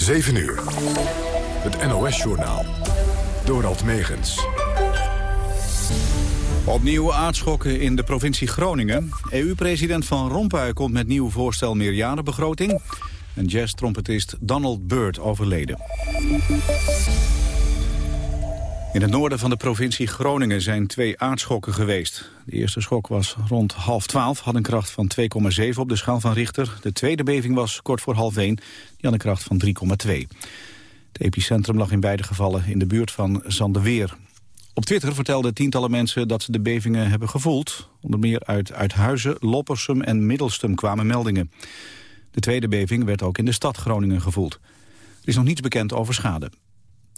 7 uur. Het NOS-journaal. Dorald Megens. Opnieuw aardschokken in de provincie Groningen. EU-president Van Rompuy komt met nieuw voorstel meerjarenbegroting. En jazz-trompetist Donald Byrd overleden. In het noorden van de provincie Groningen zijn twee aardschokken geweest. De eerste schok was rond half twaalf, had een kracht van 2,7 op de schaal van Richter. De tweede beving was kort voor half 1, die had een kracht van 3,2. Het epicentrum lag in beide gevallen in de buurt van Zandeweer. Op Twitter vertelden tientallen mensen dat ze de bevingen hebben gevoeld. Onder meer uit Uithuizen, Loppersum en Middelstum kwamen meldingen. De tweede beving werd ook in de stad Groningen gevoeld. Er is nog niets bekend over schade.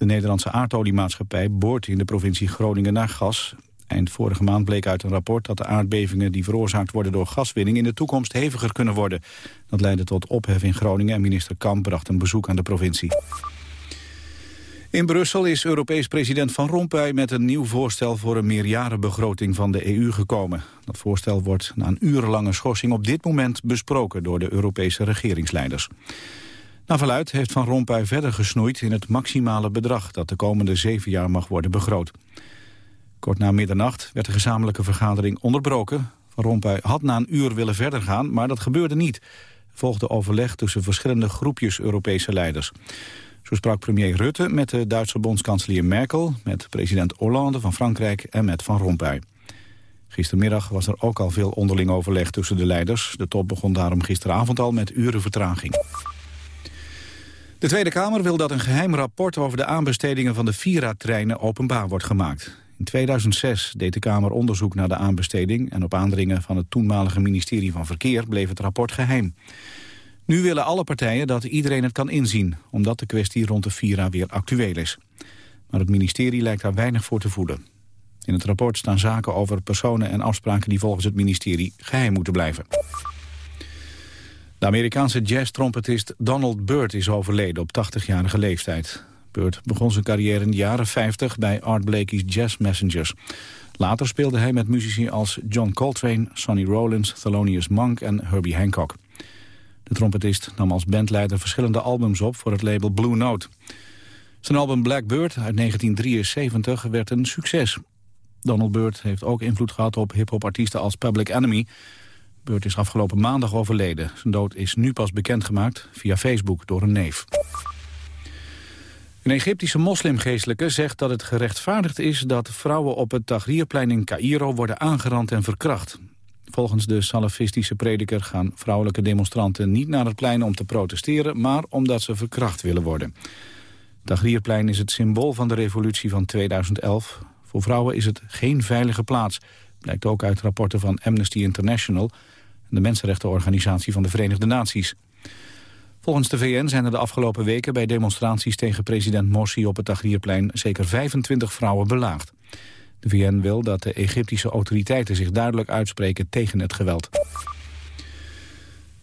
De Nederlandse aardoliemaatschappij boort in de provincie Groningen naar gas. Eind vorige maand bleek uit een rapport dat de aardbevingen die veroorzaakt worden door gaswinning in de toekomst heviger kunnen worden. Dat leidde tot ophef in Groningen en minister Kamp bracht een bezoek aan de provincie. In Brussel is Europees president Van Rompuy met een nieuw voorstel voor een meerjarenbegroting van de EU gekomen. Dat voorstel wordt na een urenlange schorsing op dit moment besproken door de Europese regeringsleiders. Na verluid heeft Van Rompuy verder gesnoeid in het maximale bedrag dat de komende zeven jaar mag worden begroot. Kort na middernacht werd de gezamenlijke vergadering onderbroken. Van Rompuy had na een uur willen verder gaan, maar dat gebeurde niet. Volgde overleg tussen verschillende groepjes Europese leiders. Zo sprak premier Rutte met de Duitse bondskanselier Merkel... met president Hollande van Frankrijk en met Van Rompuy. Gistermiddag was er ook al veel onderling overleg tussen de leiders. De top begon daarom gisteravond al met uren vertraging. De Tweede Kamer wil dat een geheim rapport over de aanbestedingen van de Vira-treinen openbaar wordt gemaakt. In 2006 deed de Kamer onderzoek naar de aanbesteding... en op aandringen van het toenmalige ministerie van Verkeer bleef het rapport geheim. Nu willen alle partijen dat iedereen het kan inzien... omdat de kwestie rond de Vira weer actueel is. Maar het ministerie lijkt daar weinig voor te voeden. In het rapport staan zaken over personen en afspraken... die volgens het ministerie geheim moeten blijven. De Amerikaanse jazz-trompetist Donald Byrd is overleden op 80-jarige leeftijd. Byrd begon zijn carrière in de jaren 50 bij Art Blakey's Jazz Messengers. Later speelde hij met muzici als John Coltrane, Sonny Rollins, Thelonious Monk en Herbie Hancock. De trompetist nam als bandleider verschillende albums op voor het label Blue Note. Zijn album Blackbird uit 1973 werd een succes. Donald Byrd heeft ook invloed gehad op hip-hop-artiesten als Public Enemy. Byrd is afgelopen maandag overleden. Zijn dood is nu pas bekendgemaakt via Facebook door een neef. Een Egyptische moslimgeestelijke zegt dat het gerechtvaardigd is... dat vrouwen op het Tahrirplein in Cairo worden aangerand en verkracht. Volgens de salafistische prediker gaan vrouwelijke demonstranten niet naar het plein om te protesteren, maar omdat ze verkracht willen worden. Tahrirplein is het symbool van de revolutie van 2011. Voor vrouwen is het geen veilige plaats, blijkt ook uit rapporten van Amnesty International de Mensenrechtenorganisatie van de Verenigde Naties. Volgens de VN zijn er de afgelopen weken bij demonstraties tegen president Morsi op het Tahrirplein zeker 25 vrouwen belaagd. De VN wil dat de Egyptische autoriteiten zich duidelijk uitspreken tegen het geweld.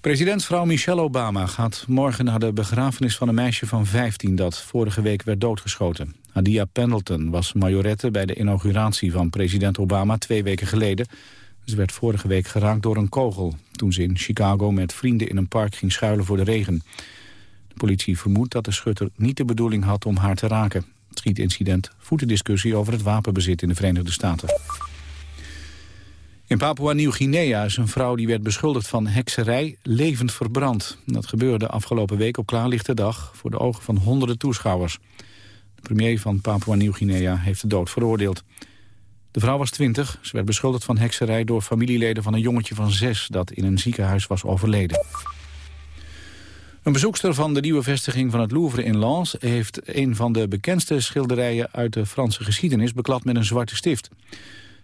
Presidentsvrouw Michelle Obama gaat morgen naar de begrafenis van een meisje van 15 dat vorige week werd doodgeschoten. Adia Pendleton was majorette bij de inauguratie van president Obama twee weken geleden. Ze werd vorige week geraakt door een kogel toen ze in Chicago met vrienden in een park ging schuilen voor de regen. De politie vermoedt dat de schutter niet de bedoeling had om haar te raken. Het schietincident voedt de discussie over het wapenbezit in de Verenigde Staten. In Papua-Nieuw-Guinea is een vrouw die werd beschuldigd van hekserij levend verbrand. Dat gebeurde afgelopen week op klaarlichte dag voor de ogen van honderden toeschouwers. De premier van Papua-Nieuw-Guinea heeft de dood veroordeeld. De vrouw was twintig. Ze werd beschuldigd van hekserij door familieleden van een jongetje van zes dat in een ziekenhuis was overleden. Een bezoekster van de nieuwe vestiging van het Louvre in Lens... heeft een van de bekendste schilderijen uit de Franse geschiedenis... beklad met een zwarte stift.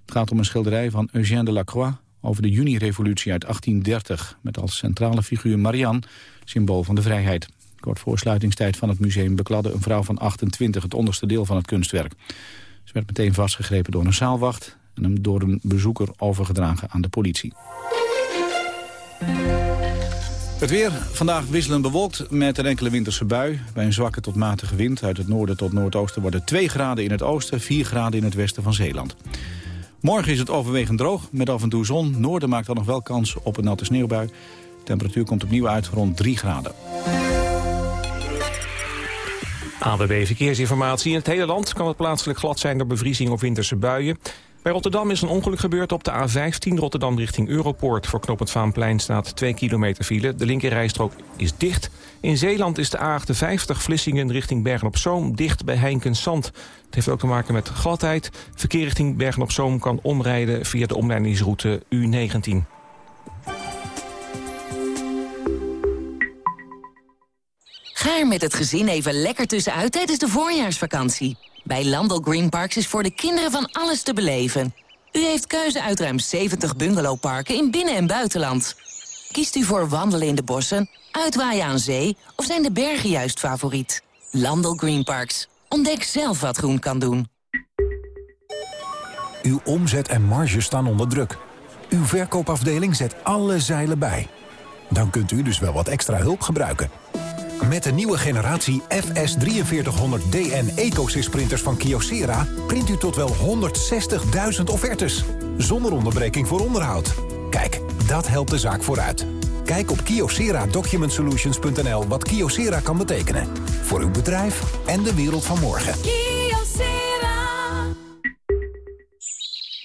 Het gaat om een schilderij van Eugène Delacroix... over de juni-revolutie uit 1830... met als centrale figuur Marianne, symbool van de vrijheid. Kort voor sluitingstijd van het museum bekladde een vrouw van 28... het onderste deel van het kunstwerk. Ze werd meteen vastgegrepen door een zaalwacht... en hem door een bezoeker overgedragen aan de politie. Het weer vandaag wisselend bewolkt met een enkele winterse bui. Bij een zwakke tot matige wind uit het noorden tot noordoosten worden 2 graden in het oosten, 4 graden in het westen van Zeeland. Morgen is het overwegend droog met af en toe zon. Noorden maakt dan nog wel kans op een natte sneeuwbui. De temperatuur komt opnieuw uit rond 3 graden. ABB Verkeersinformatie. In het hele land kan het plaatselijk glad zijn door bevriezing of winterse buien. Bij Rotterdam is een ongeluk gebeurd op de A15 Rotterdam richting Europoort. Voor knooppunt Vaanplein staat 2 kilometer file. De linkerrijstrook is dicht. In Zeeland is de A58 Vlissingen richting Bergen-op-Zoom dicht bij Heinkensand. Het heeft ook te maken met gladheid. Verkeer richting Bergen-op-Zoom kan omrijden via de omleidingsroute U19. Ga er met het gezin even lekker tussenuit tijdens de voorjaarsvakantie. Bij Landel Green Parks is voor de kinderen van alles te beleven. U heeft keuze uit ruim 70 bungalowparken in binnen- en buitenland. Kiest u voor wandelen in de bossen, uitwaaien aan zee... of zijn de bergen juist favoriet? Landel Green Parks. Ontdek zelf wat groen kan doen. Uw omzet en marge staan onder druk. Uw verkoopafdeling zet alle zeilen bij. Dan kunt u dus wel wat extra hulp gebruiken. Met de nieuwe generatie FS4300DN EcoSys printers van Kyocera... print u tot wel 160.000 offertes. Zonder onderbreking voor onderhoud. Kijk, dat helpt de zaak vooruit. Kijk op kyocera-documentsolutions.nl wat Kyocera kan betekenen. Voor uw bedrijf en de wereld van morgen. Kyocera.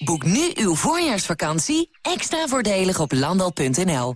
Boek nu uw voorjaarsvakantie extra voordelig op landal.nl.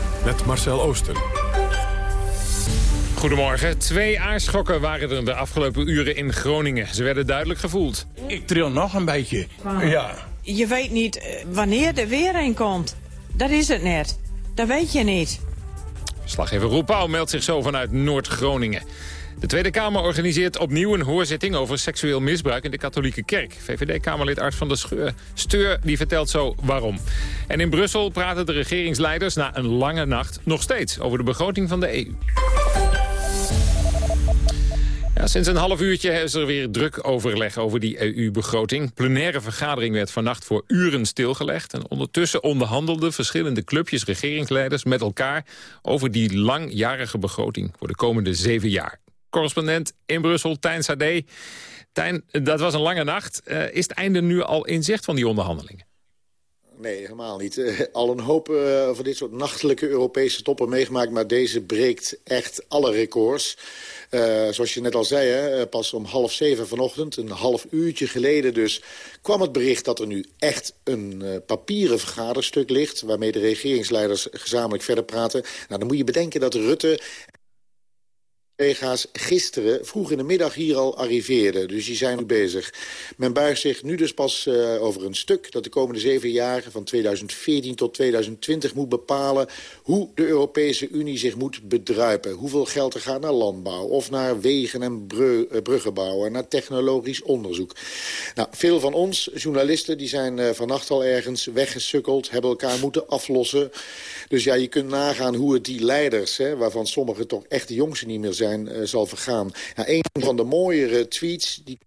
Met Marcel Oosten. Goedemorgen. Twee aarschokken waren er de afgelopen uren in Groningen. Ze werden duidelijk gevoeld. Ik tril nog een beetje. Ja. Je weet niet eh, wanneer er weer een komt. Dat is het net. Dat weet je niet. Slaggever Roel Pauw meldt zich zo vanuit Noord-Groningen. De Tweede Kamer organiseert opnieuw een hoorzitting over seksueel misbruik in de katholieke kerk. VVD-Kamerlid Art van der Scheur, Steur die vertelt zo waarom. En in Brussel praten de regeringsleiders na een lange nacht nog steeds over de begroting van de EU. Ja, sinds een half uurtje is er weer druk overleg over die EU-begroting. Plenaire vergadering werd vannacht voor uren stilgelegd. En ondertussen onderhandelden verschillende clubjes regeringsleiders met elkaar... over die langjarige begroting voor de komende zeven jaar. Correspondent in Brussel, Tijn Sade. Tijn, dat was een lange nacht. Uh, is het einde nu al in zicht van die onderhandelingen? Nee, helemaal niet. Uh, al een hoop uh, van dit soort nachtelijke Europese toppen meegemaakt... maar deze breekt echt alle records. Zoals je net al zei, hè, pas om half zeven vanochtend, een half uurtje geleden dus... kwam het bericht dat er nu echt een papieren vergaderstuk ligt... waarmee de regeringsleiders gezamenlijk verder praten. Nou, dan moet je bedenken dat Rutte gisteren vroeg in de middag hier al arriveerden. Dus die zijn bezig. Men buigt zich nu dus pas uh, over een stuk dat de komende zeven jaar... van 2014 tot 2020 moet bepalen hoe de Europese Unie zich moet bedruipen. Hoeveel geld er gaat naar landbouw of naar wegen en bru uh, bruggenbouw... en naar technologisch onderzoek. Nou, veel van ons, journalisten, die zijn uh, vannacht al ergens weggesukkeld... hebben elkaar moeten aflossen. Dus ja, je kunt nagaan hoe het die leiders... Hè, waarvan sommigen toch echt de jongsten niet meer zijn uh, zal vergaan. Nou, een van de mooiere tweets die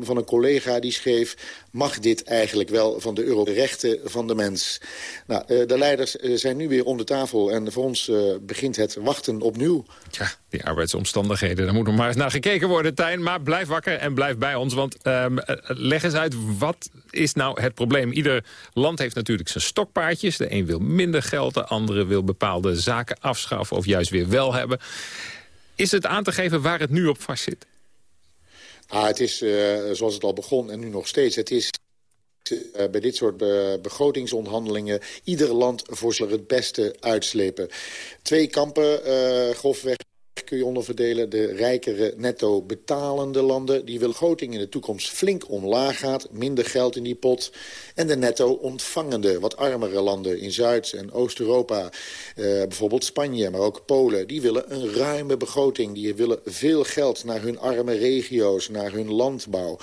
van een collega die schreef... mag dit eigenlijk wel van de Eurorechten van de mens? Nou, uh, de leiders uh, zijn nu weer om de tafel... en voor ons begint het wachten opnieuw. Ja, die arbeidsomstandigheden, daar moet nog maar eens naar gekeken worden, Tijn. Maar blijf wakker en blijf bij ons, want um, leg eens uit... wat is nou het probleem? Ieder land heeft natuurlijk zijn stokpaardjes. De een wil minder geld, de andere wil bepaalde zaken afschaffen... of juist weer wel hebben... Is het aan te geven waar het nu op vastzit? Ah, het is uh, zoals het al begon en nu nog steeds. Het is uh, bij dit soort be begrotingsonderhandelingen... ieder land voor zich het beste uitslepen. Twee kampen, uh, grofweg kun je onderverdelen. De rijkere netto betalende landen... die willen begroting in de toekomst flink omlaag gaat. Minder geld in die pot. En de netto ontvangende, wat armere landen in Zuid- en Oost-Europa... Uh, bijvoorbeeld Spanje, maar ook Polen... die willen een ruime begroting. Die willen veel geld naar hun arme regio's, naar hun landbouw.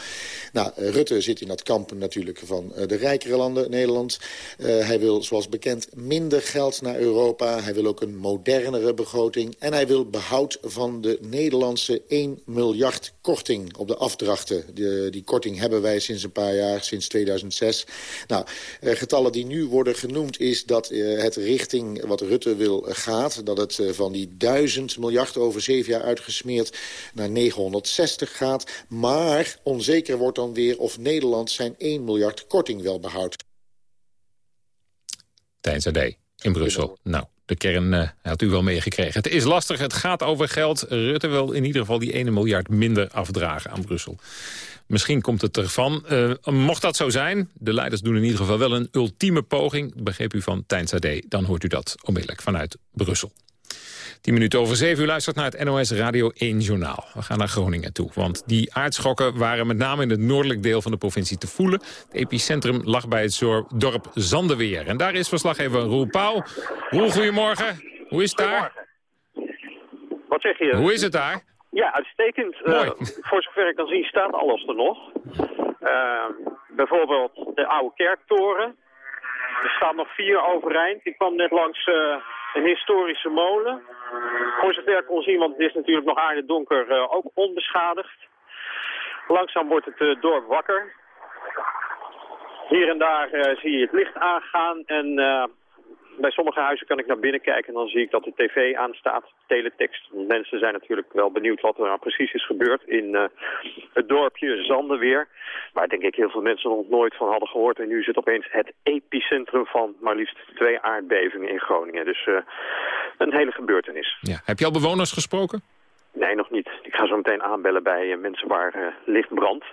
Nou, Rutte zit in dat kamp natuurlijk van uh, de rijkere landen, Nederland. hij wil, zoals bekend, minder geld naar Europa. Hij wil ook een modernere begroting. En hij wil behoud van de Nederlandse 1 miljard korting op de afdrachten. De, die korting hebben wij sinds een paar jaar, sinds 2006. Nou, eh, getallen die nu worden genoemd is dat eh, het richting wat Rutte wil eh, gaat. Dat het van die 1000 miljard over zeven jaar uitgesmeerd naar 960 gaat. Maar onzeker wordt dan weer of Nederland zijn 1 miljard korting wel behoudt. Tijdens AD in Brussel. Nou, de kern uh, had u wel meegekregen. Het is lastig, het gaat over geld. Rutte wil in ieder geval die 1 miljard minder afdragen aan Brussel. Misschien komt het ervan. Uh, mocht dat zo zijn, de leiders doen in ieder geval wel een ultieme poging. Begreep u van Tijn Sade, dan hoort u dat onmiddellijk vanuit Brussel. 10 minuten over 7 u luistert naar het NOS Radio 1 Journaal. We gaan naar Groningen toe, want die aardschokken waren met name in het noordelijk deel van de provincie te voelen. Het epicentrum lag bij het dorp Zandeweer. En daar is verslaggever Roel Pauw. Roel, goedemorgen. Hoe is het daar? Wat zeg je? Hoe is het daar? Ja, uitstekend. Uh, voor zover ik kan zien staat alles er nog. Uh, bijvoorbeeld de oude kerktoren. Er staan nog vier overeind. Ik kwam net langs uh, een historische molen. Voor zover kon zien, want het is natuurlijk nog aardig donker, uh, ook onbeschadigd. Langzaam wordt het uh, dorp wakker. Hier en daar uh, zie je het licht aangaan en bij sommige huizen kan ik naar binnen kijken en dan zie ik dat de tv aanstaat, teletext. Mensen zijn natuurlijk wel benieuwd wat er nou precies is gebeurd in uh, het dorpje Zandenweer. Waar denk ik heel veel mensen nog nooit van hadden gehoord. En nu zit opeens het epicentrum van maar liefst twee aardbevingen in Groningen. Dus uh, een hele gebeurtenis. Ja. Heb je al bewoners gesproken? Nee, nog niet. Ik ga zo meteen aanbellen bij uh, mensen waar licht brandt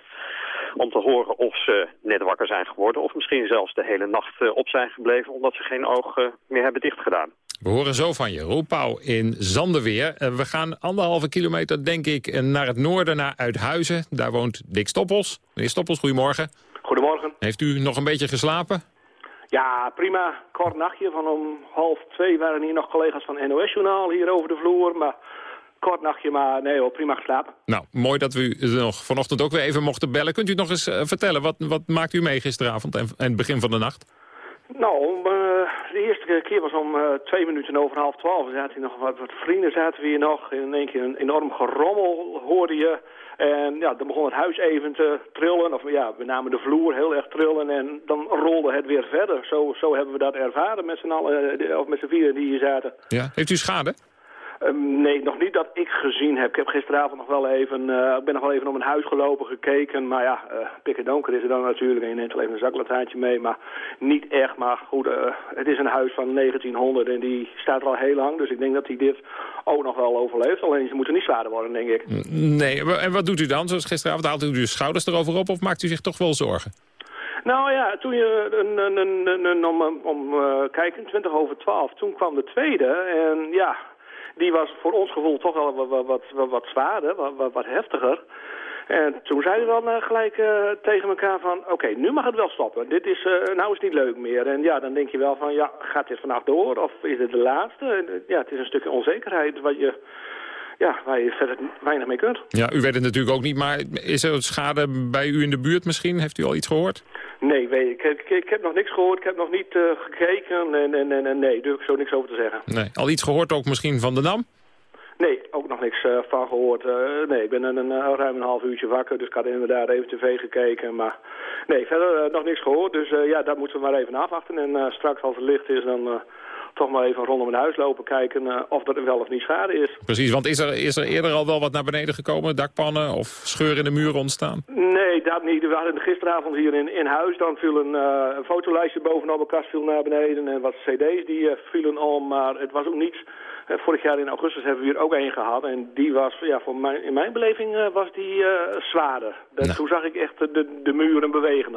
om te horen of ze net wakker zijn geworden... of misschien zelfs de hele nacht eh, op zijn gebleven... omdat ze geen oog meer hebben dichtgedaan. We horen zo van je, Roel Pauw in Zandenweer. Eh, we gaan anderhalve kilometer, denk ik, naar het noorden, naar Uithuizen. Daar woont Dick Stoppels. Meneer Stoppels, goedemorgen. Goedemorgen. Heeft u nog een beetje geslapen? Ja, prima. Kort nachtje. Van om half twee waren hier nog collega's van NOS-journaal hier over de vloer. Maar kort nachtje, maar nee hoor, prima geslapen. Nou, mooi dat we u nog vanochtend ook weer even mochten bellen. Kunt u nog eens uh, vertellen, wat, wat maakt u mee gisteravond en, en het begin van de nacht? Nou, uh, de eerste keer was om uh, twee minuten over half twaalf. Er zaten hier nog wat, wat, vrienden zaten we hier nog. In één keer een enorm gerommel hoorde je. En ja, dan begon het huis even te trillen. Of ja, we namen de vloer heel erg trillen en dan rolde het weer verder. Zo, zo hebben we dat ervaren met z'n allen, of met z'n vieren die hier zaten. Ja, heeft u schade? Um, nee, nog niet dat ik gezien heb. Ik heb gisteravond nog wel even, uh, ik ben nog wel even om een huis gelopen, gekeken. Maar ja, uh, pikken donker is er dan natuurlijk. En je neemt wel even een zaklantaartje mee. Maar niet echt. Maar goed, uh, het is een huis van 1900 en die staat er al heel lang. Dus ik denk dat hij dit ook nog wel overleeft. Alleen ze moeten niet zwaarder worden, denk ik. Nee, en wat doet u dan? Zoals gisteravond haalt u uw schouders erover op of maakt u zich toch wel zorgen? Nou ja, toen je een, een, een, een om, om uh, kijken, 20 over 12, toen kwam de tweede. En ja, die was voor ons gevoel toch wel wat, wat, wat, zwaarder, wat, wat, heftiger. En toen zeiden we dan uh, gelijk uh, tegen elkaar van, oké, nu mag het wel stoppen. Dit is, uh, nou is het niet leuk meer. En ja, dan denk je wel van, ja, gaat dit vannacht door of is het de laatste? En, ja, het is een stukje onzekerheid wat je, ja, waar je verder weinig mee kunt. Ja, u weet het natuurlijk ook niet, maar is er schade bij u in de buurt misschien? Heeft u al iets gehoord? Nee, weet ik, ik, ik heb nog niks gehoord. Ik heb nog niet uh, gekeken. En, en, en, en nee, heb ik zo niks over te zeggen. Nee. Al iets gehoord ook misschien van de NAM? Nee, ook nog niks uh, van gehoord. Uh, nee, ik ben een, een, ruim een half uurtje wakker, dus ik had inderdaad even tv gekeken. Maar nee, verder nog niks gehoord. Dus ja, dat moeten we maar even afwachten. En straks als het licht is, dan toch maar even rondom het huis lopen kijken uh, of er wel of niet schade is. Precies, want is er, is er eerder al wel wat naar beneden gekomen? Dakpannen of scheuren in de muren ontstaan? Nee, dat niet. We hadden gisteravond hier in, in huis, dan viel een, uh, een fotolijstje bovenop de kast viel naar beneden en wat cd's die uh, vielen om, maar het was ook niets. Vorig jaar in augustus hebben we hier ook één gehad en die was, ja, voor mijn, in mijn beleving was die zwaarder. Dat, nou. Toen zag ik echt de, de muren bewegen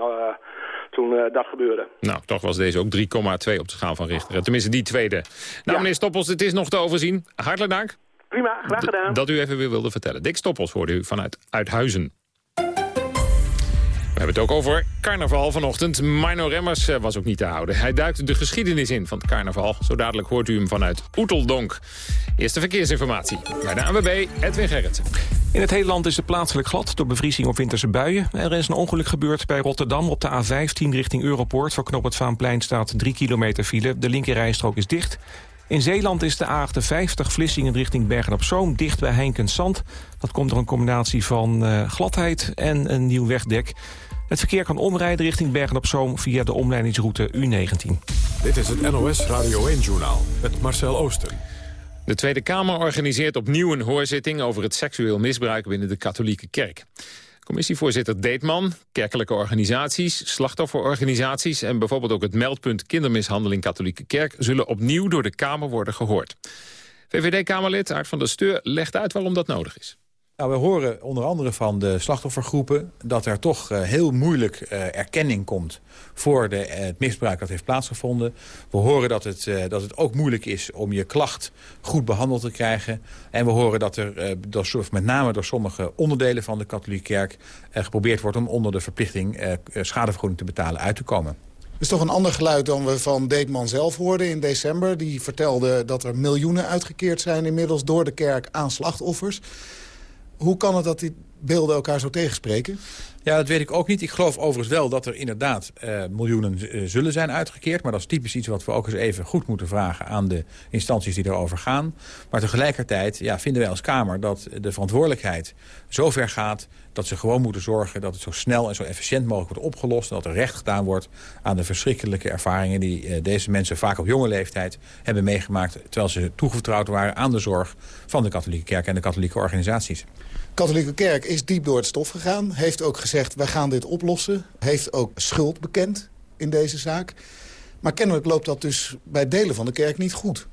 toen dat gebeurde. Nou, toch was deze ook 3,2 op de schaal van Richter. Tenminste, die tweede. Nou, ja. meneer Stoppels, het is nog te overzien. Hartelijk dank. Prima, graag gedaan. D dat u even weer wilde vertellen. Dick Stoppels hoorde u vanuit Uithuizen. We hebben het ook over carnaval vanochtend. Mino Remmers eh, was ook niet te houden. Hij duikt de geschiedenis in van het carnaval. Zo dadelijk hoort u hem vanuit Oeteldonk. Eerste verkeersinformatie bij de ANWB, Edwin Gerrit. In het hele land is het plaatselijk glad door bevriezing of winterse buien. Er is een ongeluk gebeurd bij Rotterdam op de A15 richting Europoort. Voor knop het Vaanplein staat 3 kilometer file. De linkerrijstrook is dicht. In Zeeland is de A58 Vlissingen richting Bergen-op-Zoom... dicht bij Heinkensand. Dat komt door een combinatie van uh, gladheid en een nieuw wegdek. Het verkeer kan omrijden richting Bergen-op-Zoom... via de omleidingsroute U19. Dit is het NOS Radio 1-journaal met Marcel Oosten. De Tweede Kamer organiseert opnieuw een hoorzitting... over het seksueel misbruik binnen de katholieke kerk. Commissievoorzitter Deetman, kerkelijke organisaties, slachtofferorganisaties... en bijvoorbeeld ook het meldpunt kindermishandeling katholieke kerk... zullen opnieuw door de Kamer worden gehoord. VVD-Kamerlid Aart van der Steur legt uit waarom dat nodig is. Nou, we horen onder andere van de slachtoffergroepen... dat er toch uh, heel moeilijk uh, erkenning komt voor de, uh, het misbruik dat heeft plaatsgevonden. We horen dat het, dat het ook moeilijk is om je klacht goed behandeld te krijgen. En we horen dat er door, met name door sommige onderdelen van de katholieke kerk... geprobeerd wordt om onder de verplichting schadevergoeding te betalen uit te komen. Dat is toch een ander geluid dan we van Deetman zelf hoorden in december. Die vertelde dat er miljoenen uitgekeerd zijn inmiddels door de kerk aan slachtoffers. Hoe kan het dat die beelden elkaar zo tegenspreken? Ja, dat weet ik ook niet. Ik geloof overigens wel dat er inderdaad uh, miljoenen uh, zullen zijn uitgekeerd. Maar dat is typisch iets wat we ook eens even goed moeten vragen aan de instanties die erover gaan. Maar tegelijkertijd ja, vinden wij als Kamer dat de verantwoordelijkheid zo ver gaat dat ze gewoon moeten zorgen dat het zo snel en zo efficiënt mogelijk wordt opgelost. En dat er recht gedaan wordt aan de verschrikkelijke ervaringen die uh, deze mensen vaak op jonge leeftijd hebben meegemaakt. Terwijl ze toevertrouwd waren aan de zorg van de katholieke kerk en de katholieke organisaties katholieke kerk is diep door het stof gegaan. Heeft ook gezegd, wij gaan dit oplossen. Heeft ook schuld bekend in deze zaak. Maar kennelijk loopt dat dus bij delen van de kerk niet goed.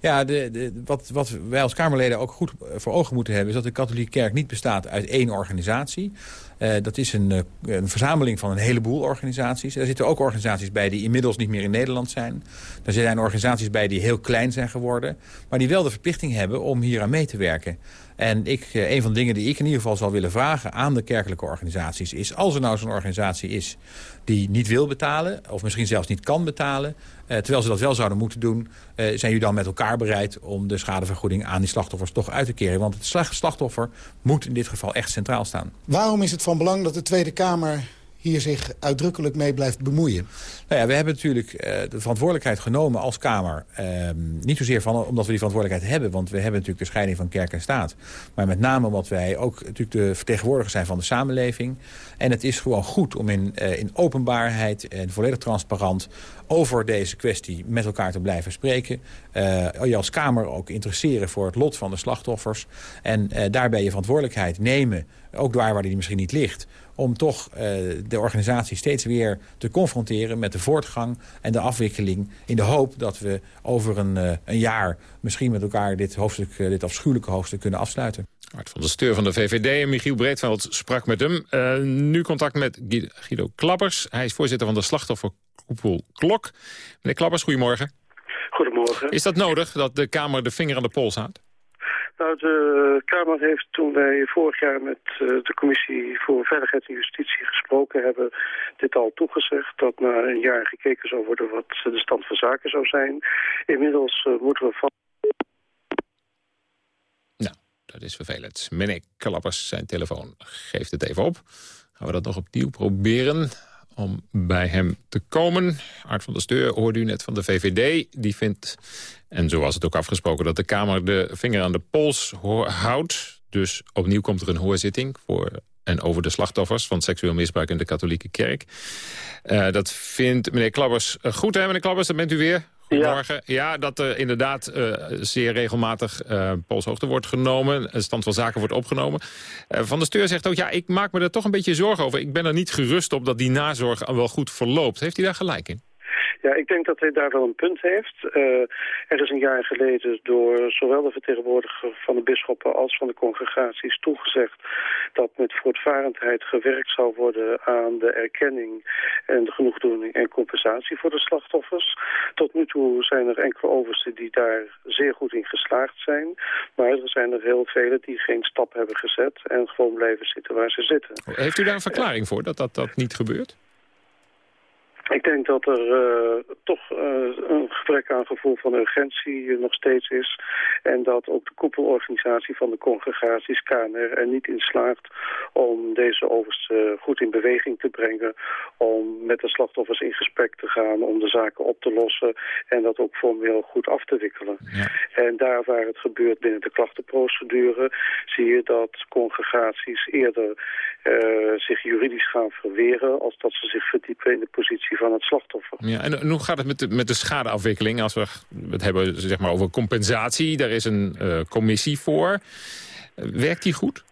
Ja, de, de, wat, wat wij als Kamerleden ook goed voor ogen moeten hebben... is dat de katholieke kerk niet bestaat uit één organisatie. Uh, dat is een, uh, een, verzameling van een heleboel organisaties. Er zitten ook organisaties bij die inmiddels niet meer in Nederland zijn. Er zijn organisaties bij die heel klein zijn geworden. Maar die wel de verplichting hebben om hier aan mee te werken. En ik, uh, een van de dingen die ik in ieder geval zal willen vragen aan de kerkelijke organisaties... is als er nou zo'n organisatie is die niet wil betalen... of misschien zelfs niet kan betalen... terwijl ze dat wel zouden moeten doen... zijn jullie dan met elkaar bereid om de schadevergoeding aan die slachtoffers toch uit te keren? Want het slachtoffer moet in dit geval echt centraal staan. Waarom is het van belang dat de Tweede Kamer hier zich uitdrukkelijk mee blijft bemoeien? Nou ja, we hebben natuurlijk uh, de verantwoordelijkheid genomen als Kamer. Uh, niet zozeer van, omdat we die verantwoordelijkheid hebben... want we hebben natuurlijk de scheiding van kerk en staat. Maar met name omdat wij ook natuurlijk de vertegenwoordigers zijn van de samenleving. En het is gewoon goed om in, uh, in openbaarheid en volledig transparant over deze kwestie met elkaar te blijven spreken. Uh, je als Kamer ook interesseren voor het lot van de slachtoffers. En uh, daarbij je verantwoordelijkheid nemen, ook daar waar die misschien niet ligt om toch uh, de organisatie steeds weer te confronteren met de voortgang en de afwikkeling. In de hoop dat we over een, uh, een jaar misschien met elkaar dit, hoofdstuk, uh, dit afschuwelijke hoofdstuk kunnen afsluiten. Art van de Steur van de VVD en Michiel Breedveld sprak met hem. nu contact met Guido Klappers. Hij is voorzitter van de slachtofferkoepel Klok. Meneer Klappers, goedemorgen. Goedemorgen. Is dat nodig dat de Kamer de vinger aan de pols houdt? Nou, de Kamer heeft toen wij vorig jaar met uh, de Commissie voor Veiligheid en Justitie gesproken hebben, dit al toegezegd, dat na een jaar gekeken zou worden wat de stand van zaken zou zijn. Inmiddels uh, moeten we van... Nou, dat is vervelend. Meneer Klappers, zijn telefoon geeft het even op. Gaan we dat nog opnieuw proberen om bij hem te komen. Art van der Steur hoorde u net van de VVD. Die vindt, en zo was het ook afgesproken... dat de Kamer de vinger aan de pols houdt. Dus opnieuw komt er een hoorzitting voor en over de slachtoffers van seksueel misbruik in de katholieke kerk. Uh, dat vindt meneer Klabbers goed, hè meneer Klabbers? Dat bent u weer. Goedemorgen. Ja, dat er inderdaad uh, zeer regelmatig uh, polshoogte wordt genomen. Een stand van zaken wordt opgenomen. Van der Steur zegt ook, ja, ik maak me er toch een beetje zorgen over. Ik ben er niet gerust op dat die nazorg wel goed verloopt. Heeft hij daar gelijk in? Ja, ik denk dat hij daar wel een punt heeft. Uh, er is een jaar geleden door zowel de vertegenwoordiger van de bisschoppen als van de congregaties toegezegd dat met voortvarendheid gewerkt zou worden aan de erkenning en de genoegdoening en compensatie voor de slachtoffers. Tot nu toe zijn er enkele oversten die daar zeer goed in geslaagd zijn. Maar er zijn er heel vele die geen stap hebben gezet en gewoon blijven zitten waar ze zitten. Heeft u daar een verklaring voor dat dat, dat niet gebeurt? Ik denk dat er uh, toch uh, een gebrek aan gevoel van urgentie uh, nog steeds is. En dat ook de koepelorganisatie van de congregaties KNR er niet in slaagt om deze overste goed in beweging te brengen. Om met de slachtoffers in gesprek te gaan, om de zaken op te lossen en dat ook formeel goed af te wikkelen. Ja. En daar waar het gebeurt binnen de klachtenprocedure zie je dat congregaties eerder zich juridisch gaan verweren als dat ze zich verdiepen in de positie van het slachtoffer. Ja, en hoe gaat het met de, met de schadeafwikkeling? Als we het hebben zeg maar, over compensatie, daar is een uh, commissie voor. werkt die goed?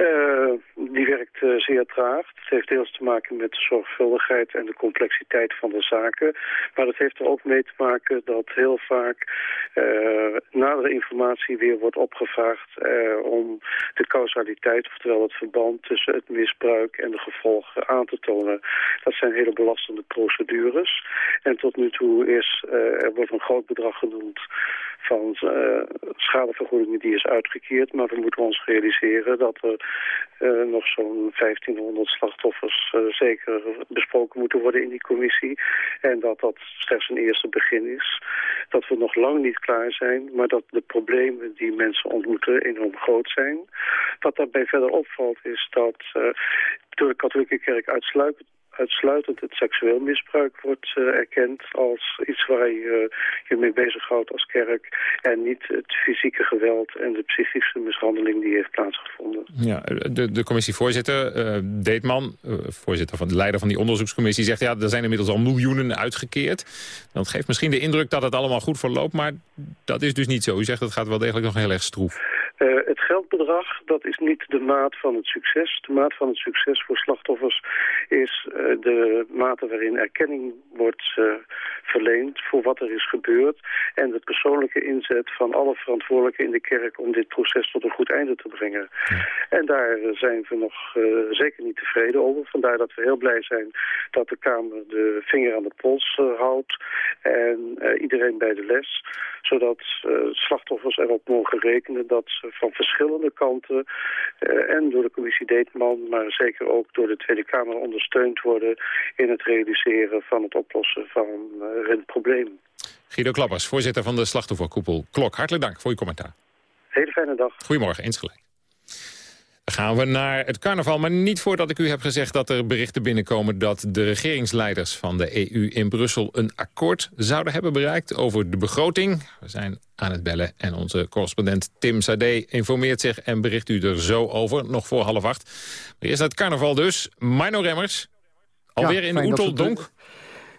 Uh, die werkt uh, zeer traag. Het heeft deels te maken met de zorgvuldigheid en de complexiteit van de zaken. Maar het heeft er ook mee te maken dat heel vaak uh, nadere informatie weer wordt opgevraagd om de causaliteit, oftewel het verband tussen het misbruik en de gevolgen aan te tonen. Dat zijn hele belastende procedures. En tot nu toe is, er wordt een groot bedrag genoemd van schadevergoedingen die is uitgekeerd. Maar we moeten ons realiseren dat er uh, nog zo'n 1500 slachtoffers uh, zeker besproken moeten worden in die commissie. En dat dat slechts een eerste begin is. Dat we nog lang niet klaar zijn, maar dat de problemen die mensen ontmoeten enorm groot zijn. Wat daarbij verder opvalt is dat uh, door de katholieke kerk uitsluitend uitsluitend het seksueel misbruik wordt uh, erkend als iets waar je uh, je mee bezighoudt als kerk. En niet het fysieke geweld en de psychische mishandeling die heeft plaatsgevonden. Ja, de, de commissievoorzitter, uh, Deetman, voorzitter van de leider van die onderzoekscommissie, zegt ja, er zijn inmiddels al miljoenen uitgekeerd. Dat geeft misschien de indruk dat het allemaal goed verloopt, maar dat is dus niet zo. U zegt het gaat wel degelijk nog heel erg stroef. Uh, het geldbedrag, dat is niet de maat van het succes. De maat van het succes voor slachtoffers is uh, de mate waarin erkenning wordt uh, verleend voor wat er is gebeurd. En de persoonlijke inzet van alle verantwoordelijken in de kerk om dit proces tot een goed einde te brengen. Ja. En daar zijn we nog zeker niet tevreden over. Vandaar dat we heel blij zijn dat de Kamer de vinger aan de pols houdt. En iedereen bij de les. Zodat slachtoffers erop mogen rekenen dat ze van verschillende kanten uh, en door de commissie Deetman, maar zeker ook door de Tweede Kamer ondersteund worden in het realiseren van het oplossen van uh, hun probleem. Guido Klappers, voorzitter van de slachtofferkoepel Klok. Hartelijk dank voor uw commentaar. Hele fijne dag. Goedemorgen, eens gelijk. Dan gaan we naar het carnaval, maar niet voordat ik u heb gezegd dat er berichten binnenkomen dat de regeringsleiders van de EU in Brussel een akkoord zouden hebben bereikt over de begroting. We zijn aan het bellen en onze correspondent Tim Sade informeert zich en bericht u er zo over, nog voor half acht. Maar eerst het carnaval dus. Mino Remmers, alweer ja, in Oeteldonk.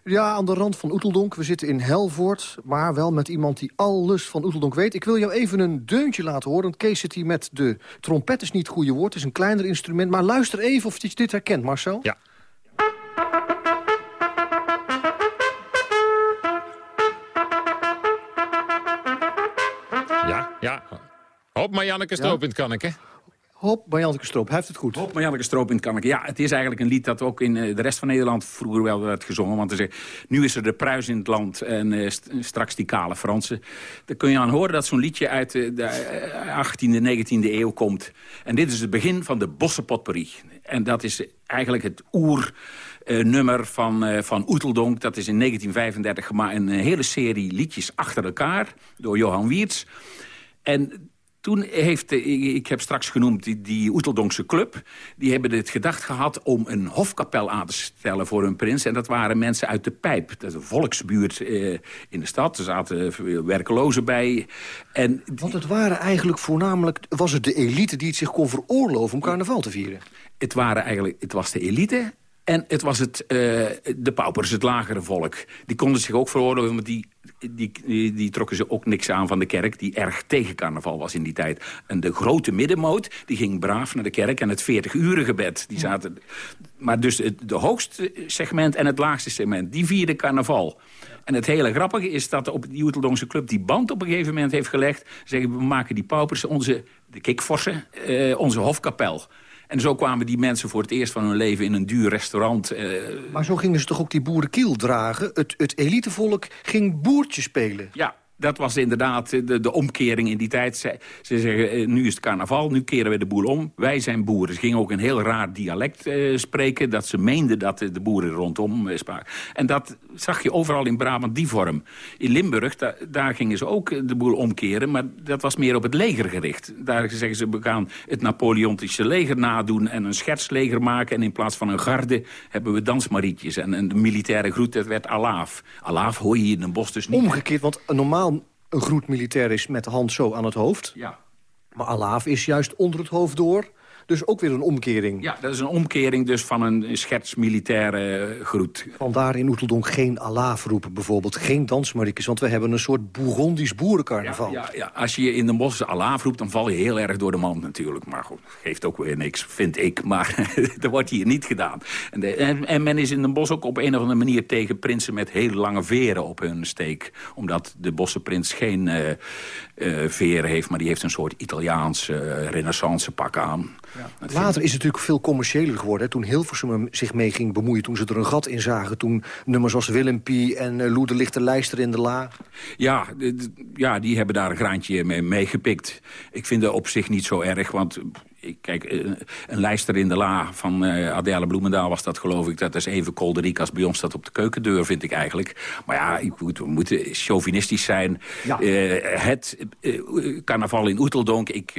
Ja, aan de rand van Oeteldonk. We zitten in Helvoort, maar wel met iemand die alles van Oeteldonk weet. Ik wil jou even een deuntje laten horen. Kees zit hier met de trompet, is niet het goede woord. Het is een kleiner instrument, maar luister even of je dit herkent, Marcel. Ja. Ja, ja. Hop, Marianneke Stroop ja. in het kanneke. Hop, Marjanneke Stroop, heeft het goed. Hop, Marjanneke Stroop in het kanneke. Ja, het is eigenlijk een lied dat ook in de rest van Nederland vroeger wel werd gezongen. Want er nu is er de pruis in het land en st straks die kale Fransen. Daar kun je aan horen dat zo'n liedje uit de 18e, 19e eeuw komt. En dit is het begin van de Bossenpotpourri. En dat is eigenlijk het oer... Nummer van, van Oeteldonk. Dat is in 1935 gemaakt. Een hele serie liedjes achter elkaar door Johan Wiertz. En toen heeft, ik heb straks genoemd, die, die Oeteldonkse club... die hebben het gedacht gehad om een hofkapel aan te stellen voor hun prins. En dat waren mensen uit de Pijp. Dat is een volksbuurt eh, in de stad. Er zaten werkelozen bij. En Want het waren eigenlijk voornamelijk... was het de elite die het zich kon veroorloven om carnaval te vieren? Het, waren eigenlijk, het was de elite en het was het, uh, de paupers, het lagere volk. Die konden zich ook veroorloven, want die, die, die, die, trokken ze ook niks aan van de kerk... die erg tegen carnaval was in die tijd. En de grote middenmoot, die ging braaf naar de kerk... en het 40-uren gebed, die zaten... Maar dus het de hoogste segment en het laagste segment, die vierden carnaval. En het hele grappige is dat op die Oeteldongse club die band op een gegeven moment heeft gelegd. Zeggen we maken die paupers onze, de kikforsen, uh, onze hofkapel. En zo kwamen die mensen voor het eerst van hun leven in een duur restaurant. Uh... Maar zo gingen ze toch ook die boerenkiel dragen? Het, het elitevolk ging boertje spelen? Ja, dat was inderdaad de, de omkering in die tijd. Ze, ze zeggen, eh, nu is het carnaval, nu keren we de boel om. Wij zijn boeren. Ze gingen ook een heel raar dialect uh, spreken... dat ze meenden dat de boeren rondom uh, spraken. En dat zag je overal in Brabant, die vorm. In Limburg, da, daar gingen ze ook de boel omkeren... maar dat was meer op het leger gericht. Daar zeggen ze, we gaan het Napoleontische leger nadoen... en een schetsleger maken. En in plaats van een garde hebben we dansmarietjes. En, en de militaire groet, dat werd alaaf. Alaaf hoor je in een bos dus niet. Omgekeerd, want normaal een groet militair is met de hand zo aan het hoofd. Ja. Maar alaaf is juist onder het hoofd door. Dus ook weer een omkering. Ja, dat is een omkering dus van een schetsmilitaire groet. Vandaar in Oeteldonk geen alaaf roepen bijvoorbeeld. Geen dansmariekes, want we hebben een soort Bourgondisch boerencarnaval. Ja, ja, ja, als je in de bos alaaf roept, dan val je heel erg door de mand natuurlijk. Maar goed, geeft ook weer niks, vind ik. Maar dat wordt hier niet gedaan. En, de, en, en, men is in de bos ook op een of andere manier tegen prinsen met hele lange veren op hun steek. Omdat de bossenprins geen uh, uh, veren heeft, maar die heeft een soort Italiaans uh, renaissance pak aan. Ja. Later is het natuurlijk veel commerciëler geworden. Hè? Toen Hilversum zich mee ging bemoeien, toen ze er een gat in zagen. Toen nummers als Willem P. en uh, Loe de Lichte Lijster in de La. Ja, ja, die hebben daar een graantje mee meegepikt. Ik vind het op zich niet zo erg, want kijk, eh, een lijster in de la van uh, Adele Bloemendaal was dat geloof ik. Dat is even kolderiek als bij ons dat op de keukendeur, vind ik eigenlijk. Maar ja, ik moet, we moeten chauvinistisch zijn. Ja. Uh, het uh, carnaval in Oeteldonk, ik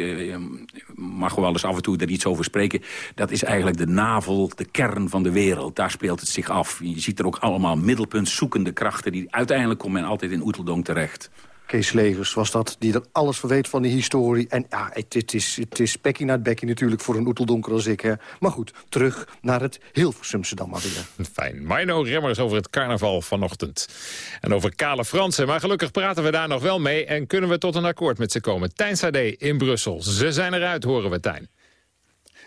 mag wel eens af en toe er iets over spreken. Dat is eigenlijk de navel, de kern van de wereld. Daar speelt het zich af. Je ziet er ook allemaal middelpuntzoekende krachten. Die, uiteindelijk komt men altijd in Oeteldonk terecht. Kees Legers was dat, die er alles van weet van de historie. En ja, het, het is, het is bekkie naar bekkie natuurlijk voor een oeteldonker als ik. Hè. Maar goed, terug naar het Hilversumse dan maar weer. Fijn. Mino Remmers over het carnaval vanochtend. En over kale Fransen. Maar gelukkig praten we daar nog wel mee... en kunnen we tot een akkoord met ze komen. Tijn Sade in Brussel. Ze zijn eruit, horen we, Tijn.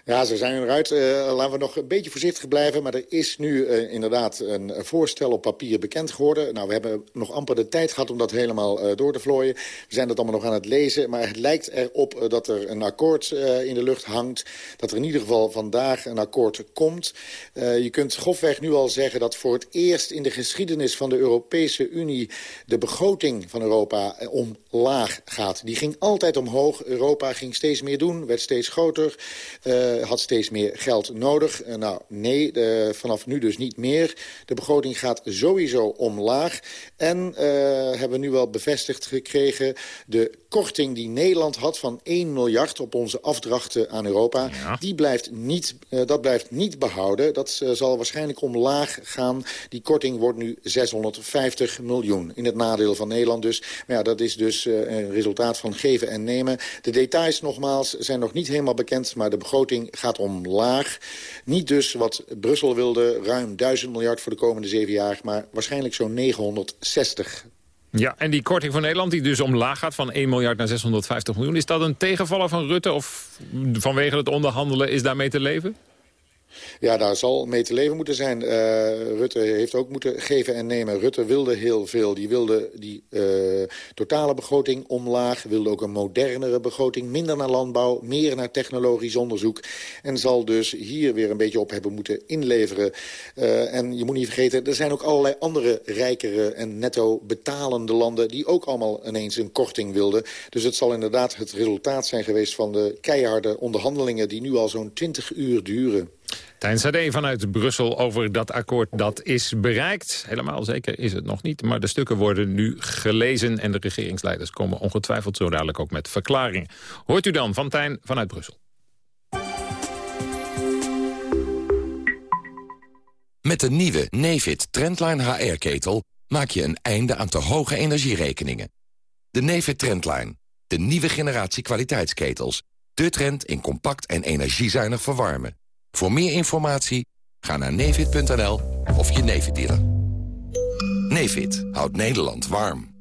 Ja, ze zijn eruit. Uh, laten we nog een beetje voorzichtig blijven. Maar er is nu uh, inderdaad een voorstel op papier bekend geworden. Nou, we hebben nog amper de tijd gehad om dat helemaal uh, door te vlooien. We zijn dat allemaal nog aan het lezen. Maar het lijkt erop dat er een akkoord in de lucht hangt. Dat er in ieder geval vandaag een akkoord komt. je kunt grofweg nu al zeggen dat voor het eerst in de geschiedenis van de Europese Unie... de begroting van Europa omlaag gaat. Die ging altijd omhoog. Europa ging steeds meer doen, werd steeds groter had steeds meer geld nodig. Uh, nou, nee, vanaf nu dus niet meer. De begroting gaat sowieso omlaag. En uh, hebben we nu wel bevestigd gekregen... de korting die Nederland had van 1 miljard op onze afdrachten aan Europa... Ja. Die blijft niet, dat blijft niet behouden. Dat zal waarschijnlijk omlaag gaan. Die korting wordt nu 650 miljoen. In het nadeel van Nederland dus. Maar ja, dat is dus een resultaat van geven en nemen. De details nogmaals zijn nog niet helemaal bekend... maar de begroting gaat omlaag. Niet dus wat Brussel wilde, ruim 1000 miljard voor de komende zeven jaar... maar waarschijnlijk zo'n 960 ja, en die korting van Nederland die dus omlaag gaat van 1 miljard naar 650 miljoen. Is dat een tegenvaller van Rutte of vanwege het onderhandelen is daarmee te leven? Ja, daar zal mee te leven moeten zijn. Uh, Rutte heeft ook moeten geven en nemen. Rutte wilde heel veel. Die wilde die uh, totale begroting omlaag. Wilde ook een modernere begroting. Minder naar landbouw, meer naar technologisch onderzoek. En zal dus hier weer een beetje op hebben moeten inleveren. Uh, en je moet niet vergeten, er zijn ook allerlei andere rijkere en netto betalende landen... die ook allemaal ineens een korting wilden. Dus het zal inderdaad het resultaat zijn geweest van de keiharde onderhandelingen... die nu al zo'n 20 uur duren. Tijn Sade vanuit Brussel over dat akkoord dat is bereikt. Helemaal zeker is het nog niet, maar de stukken worden nu gelezen... en de regeringsleiders komen ongetwijfeld zo dadelijk ook met verklaringen. Hoort u dan van Tijn vanuit Brussel. Met de nieuwe Nefit Trendline HR-ketel maak je een einde aan te hoge energierekeningen. De Nefit Trendline, de nieuwe generatie kwaliteitsketels. De trend in compact en energiezuinig verwarmen. Voor meer informatie ga naar nevid.nl of je Nevid dealer. Nevid houdt Nederland warm.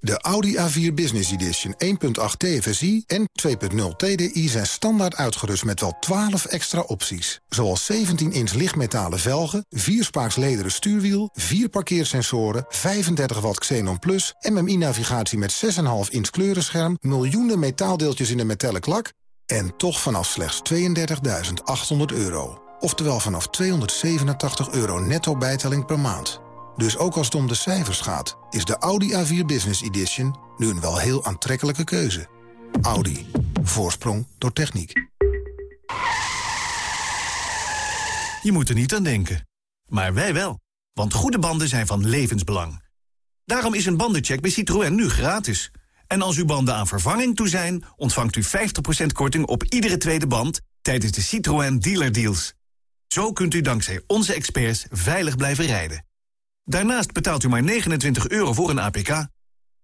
De Audi A4 Business Edition 1.8 TFSI en 2.0 TDI zijn standaard uitgerust met wel 12 extra opties. Zoals 17-inch lichtmetalen velgen, 4-spaaks lederen stuurwiel, 4 parkeersensoren, 35 watt Xenon Plus, MMI-navigatie met 6,5 inch kleurenscherm, miljoenen metaaldeeltjes in de metallic lak en toch vanaf slechts 32.800 euro. Oftewel vanaf 287 euro netto bijtelling per maand. Dus ook als het om de cijfers gaat, is de Audi A4 Business Edition nu een wel heel aantrekkelijke keuze. Audi. Voorsprong door techniek. Je moet er niet aan denken. Maar wij wel. Want goede banden zijn van levensbelang. Daarom is een bandencheck bij Citroën nu gratis. En als uw banden aan vervanging toe zijn... ontvangt u 50% korting op iedere tweede band... tijdens de Citroën Dealer Deals. Zo kunt u dankzij onze experts veilig blijven rijden. Daarnaast betaalt u maar 29 euro voor een APK.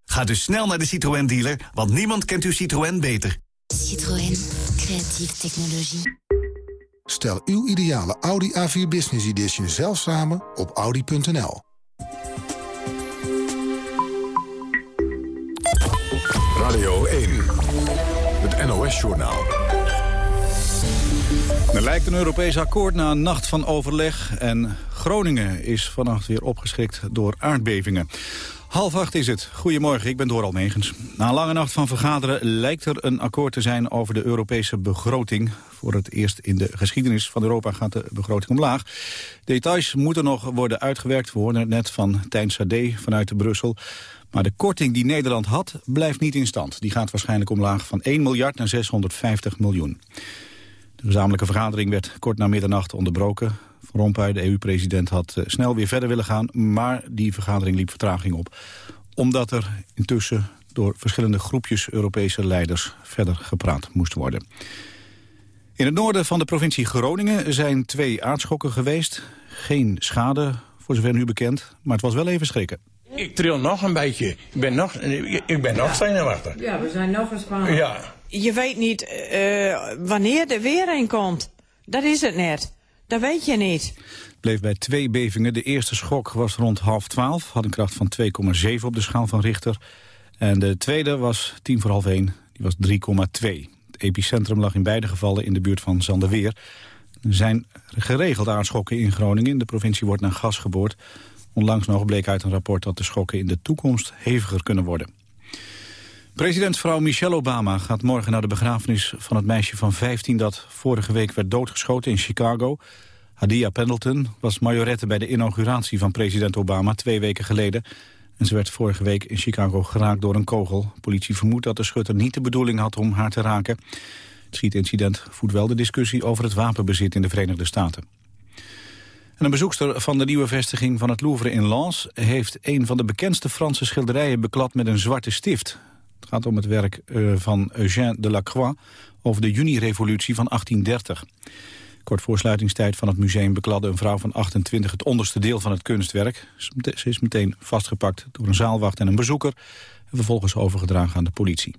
Ga dus snel naar de Citroën dealer, want niemand kent uw Citroën beter. Citroën, creatieve technologie. Stel uw ideale Audi A4 Business Edition zelf samen op audi.nl. Radio 1, het NOS-journaal. Er lijkt een Europees akkoord na een nacht van overleg... en Groningen is vannacht weer opgeschrikt door aardbevingen. Half acht is het. Goedemorgen, ik ben Doral Megens. Na een lange nacht van vergaderen lijkt er een akkoord te zijn over de Europese begroting. Voor het eerst in de geschiedenis van Europa gaat de begroting omlaag. Details moeten nog worden uitgewerkt. We hoorden net van Tijn Sade vanuit Brussel. Maar de korting die Nederland had, blijft niet in stand. Die gaat waarschijnlijk omlaag van 1 miljard naar 650 miljoen. De gezamenlijke vergadering werd kort na middernacht onderbroken. Van Rompuy, de EU-president, had eh, snel weer verder willen gaan... maar die vergadering liep vertraging op. Omdat er intussen door verschillende groepjes Europese leiders... verder gepraat moest worden. In het noorden van de provincie Groningen zijn twee aardschokken geweest. Geen schade, voor zover nu bekend, maar het was wel even schrikken. Ik tril nog een beetje. Ik ben nog, ik ben nog zenuwachtig. Ja, we zijn nog gespannen. Ja. Je weet niet uh, wanneer er weer een komt. Dat is het net. Dat weet je niet. Het bleef bij twee bevingen. De eerste schok was rond half twaalf. Had een kracht van 2,7 op de schaal van Richter. En de tweede was tien voor half één. Die was 3,2. Het epicentrum lag in beide gevallen in de buurt van Zanderweer. Er zijn geregeld aanschokken in Groningen. In de provincie wordt naar gas geboord. Onlangs nog bleek uit een rapport dat de schokken in de toekomst heviger kunnen worden. Presidentsvrouw Michelle Obama gaat morgen naar de begrafenis van het meisje van 15 dat vorige week werd doodgeschoten in Chicago. Hadia Pendleton was majorette bij de inauguratie van president Obama twee weken geleden. En ze werd vorige week in Chicago geraakt door een kogel. Politie vermoedt dat de schutter niet de bedoeling had om haar te raken. Het schietincident voedt wel de discussie over het wapenbezit in de Verenigde Staten. En een bezoekster van de nieuwe vestiging van het Louvre in Lens... heeft een van de bekendste Franse schilderijen beklad met een zwarte stift. Het gaat om het werk eh, van Eugène Delacroix over de juni-revolutie van 1830. Kort voor sluitingstijd van het museum bekladde een vrouw van 28 het onderste deel van het kunstwerk. Ze is meteen vastgepakt door een zaalwacht en een bezoeker en vervolgens overgedragen aan de politie.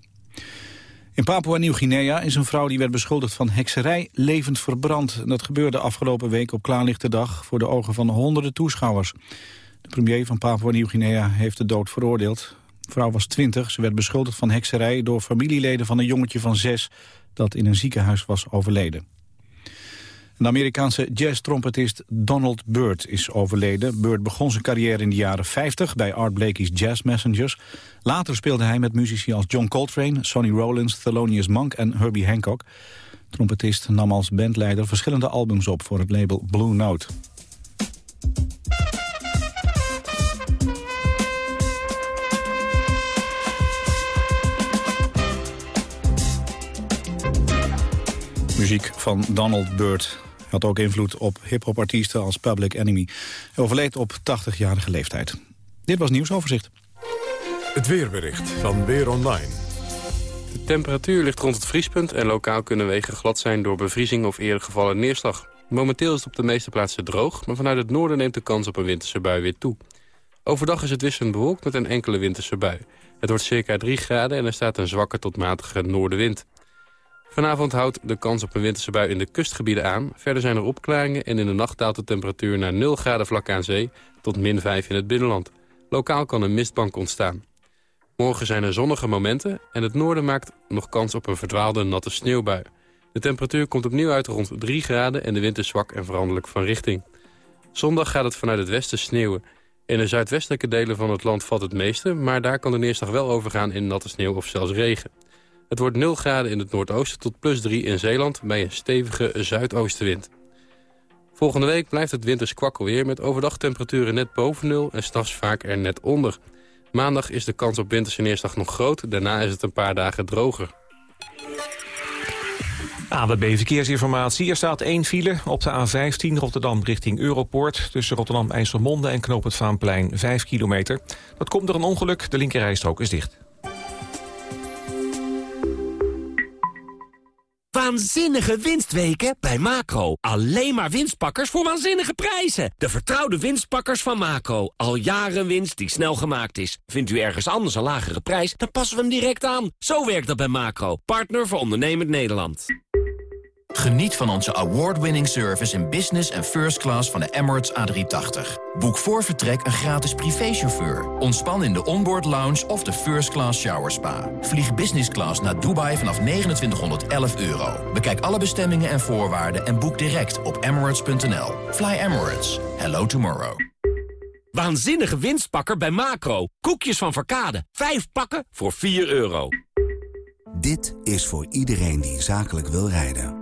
In Papua-Nieuw-Guinea is een vrouw die werd beschuldigd van hekserij levend verbrand. Dat gebeurde afgelopen week op klaarlichte dag voor de ogen van honderden toeschouwers. De premier van Papua-Nieuw-Guinea heeft de dood veroordeeld. De vrouw was 20, ze werd beschuldigd van hekserij door familieleden van een jongetje van 6 dat in een ziekenhuis was overleden. De Amerikaanse jazz-trompetist Donald Byrd is overleden. Byrd begon zijn carrière in de jaren 50 bij Art Blakey's Jazz Messengers. Later speelde hij met muzici als John Coltrane, Sonny Rollins, Thelonious Monk en Herbie Hancock. De trompetist nam als bandleider verschillende albums op voor het label Blue Note. Muziek van Donald Byrd had ook invloed op hip-hop-artiesten als Public Enemy. Hij overleed op 80-jarige leeftijd. Dit was Nieuwsoverzicht. Het weerbericht van Weer Online. De temperatuur ligt rond het vriespunt en lokaal kunnen wegen glad zijn door bevriezing of eerder gevallen neerslag. Momenteel is het op de meeste plaatsen droog, maar vanuit het noorden neemt de kans op een winterse bui weer toe. Overdag is het wisselend bewolkt met een enkele winterse bui. Het wordt circa 3 graden en er staat een zwakke tot matige noordenwind. Vanavond houdt de kans op een winterse bui in de kustgebieden aan. Verder zijn er opklaringen en in de nacht daalt de temperatuur naar 0 graden vlak aan zee tot min 5 in het binnenland. Lokaal kan een mistbank ontstaan. Morgen zijn er zonnige momenten en het noorden maakt nog kans op een verdwaalde natte sneeuwbui. De temperatuur komt opnieuw uit rond 3 graden en de wind is zwak en veranderlijk van richting. Zondag gaat het vanuit het westen sneeuwen. In de zuidwestelijke delen van het land valt het meeste, maar daar kan de neerslag wel overgaan in natte sneeuw of zelfs regen. Het wordt 0 graden in het noordoosten tot plus 3 in Zeeland bij een stevige zuidoostenwind. Volgende week blijft het winters kwakkelweer met overdag temperaturen net boven nul en s'nachts vaak er net onder. Maandag is de kans op winterse neerslag nog groot, daarna is het een paar dagen droger. AWB Verkeersinformatie. Er staat één file op de A15 Rotterdam richting Europoort... tussen Rotterdam-IJsselmonde en Knoop het Vaanplein 5 kilometer. Dat komt door een ongeluk, de linkerrijstrook is dicht. Waanzinnige winstweken bij Macro. Alleen maar winstpakkers voor waanzinnige prijzen. De vertrouwde winstpakkers van Macro. Al jaren winst die snel gemaakt is. Vindt u ergens anders een lagere prijs, dan passen we hem direct aan. Zo werkt dat bij Macro. Partner voor ondernemend Nederland. Geniet van onze award-winning service in business en first class van de Emirates A380. Boek voor vertrek een gratis privéchauffeur. Ontspan in de onboard lounge of de first class shower spa. Vlieg business class naar Dubai vanaf 2911 euro. Bekijk alle bestemmingen en voorwaarden en boek direct op emirates.nl. Fly Emirates. Hello tomorrow. Waanzinnige winstpakker bij Macro. Koekjes van Verkade. Vijf pakken voor 4 euro. Dit is voor iedereen die zakelijk wil rijden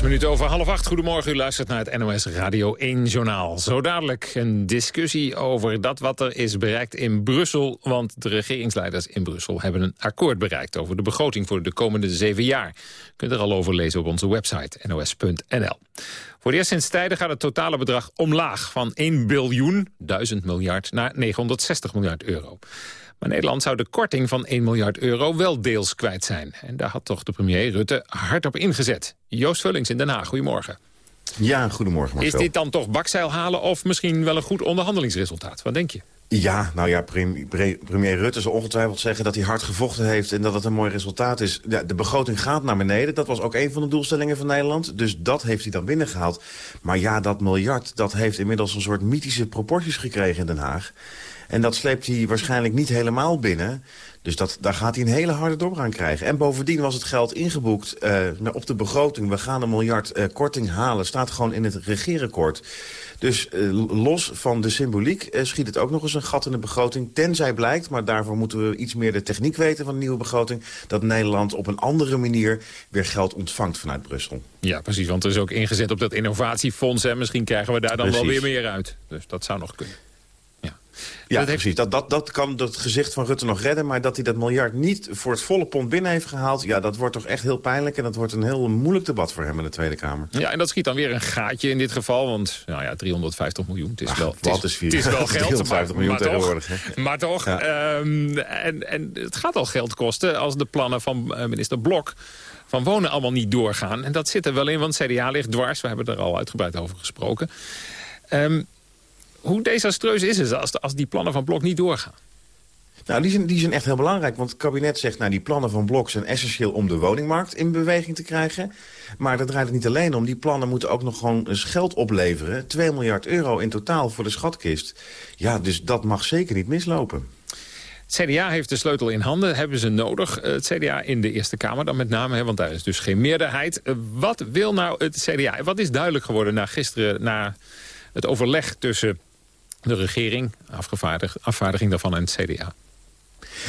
Zes minuten over half acht. Goedemorgen, u luistert naar het NOS Radio 1 Journaal. Zo dadelijk een discussie over dat wat er is bereikt in Brussel. Want de regeringsleiders in Brussel hebben een akkoord bereikt... over de begroting voor de komende zeven jaar. U kunt er al over lezen op onze website nos.nl. Voor de eerst sinds tijden gaat het totale bedrag omlaag... van 1 biljoen, 1000 miljard, naar 960 miljard euro. Maar Nederland zou de korting van 1 miljard euro wel deels kwijt zijn. En daar had toch de premier Rutte hard op ingezet. Joost Vullings in Den Haag, goedemorgen. Ja, goedemorgen Marcel. Is dit dan toch bakzeil halen of misschien wel een goed onderhandelingsresultaat? Wat denk je? Ja, nou ja, premier Rutte zal ongetwijfeld zeggen dat hij hard gevochten heeft... en dat het een mooi resultaat is. Ja, de begroting gaat naar beneden. Dat was ook een van de doelstellingen van Nederland. Dus dat heeft hij dan binnengehaald. Maar ja, dat miljard, dat heeft inmiddels een soort mythische proporties gekregen in Den Haag. En dat sleept hij waarschijnlijk niet helemaal binnen. Dus dat, daar gaat hij een hele harde doorgaan krijgen. En bovendien was het geld ingeboekt uh, op de begroting. We gaan een miljard uh, korting halen. Staat gewoon in het regeerakkoord. Dus uh, los van de symboliek schiet het ook nog eens een gat in de begroting. Tenzij blijkt, maar daarvoor moeten we iets meer de techniek weten van de nieuwe begroting... dat Nederland op een andere manier weer geld ontvangt vanuit Brussel. Ja, precies, want er is ook ingezet op dat innovatiefonds... en misschien krijgen we daar dan precies. wel weer meer uit. Dus dat zou nog kunnen. Ja, dat precies. Dat, dat, dat kan het gezicht van Rutte nog redden. Maar dat hij dat miljard niet voor het volle pond binnen heeft gehaald... ja, dat wordt toch echt heel pijnlijk. En dat wordt een heel moeilijk debat voor hem in de Tweede Kamer. Ja, en dat schiet dan weer een gaatje in dit geval. Want nou ja, 350 het is, Ach, wel, het is, het is wel geld. 350 miljoen maar tegenwoordig. Toch, maar toch, ja. um, en, en het gaat al geld kosten... als de plannen van uh, minister Blok van wonen allemaal niet doorgaan. En dat zit er wel in, want CDA ligt dwars. We hebben er al uitgebreid over gesproken. Um, hoe desastreus is het als, als die plannen van Blok niet doorgaan? Nou, die zijn, die zijn echt heel belangrijk. Want het kabinet zegt, nou, die plannen van Blok zijn essentieel om de woningmarkt in beweging te krijgen. Maar daar draait het niet alleen om. Die plannen moeten ook nog gewoon eens geld opleveren. 2 miljard euro in totaal voor de schatkist. Ja, dus dat mag zeker niet mislopen. Het CDA heeft de sleutel in handen, hebben ze nodig. Het CDA in de Eerste Kamer dan met name, want daar is dus geen meerderheid. Wat wil nou het CDA? Wat is duidelijk geworden na gisteren, na het overleg tussen de regering, afvaardiging daarvan en het CDA.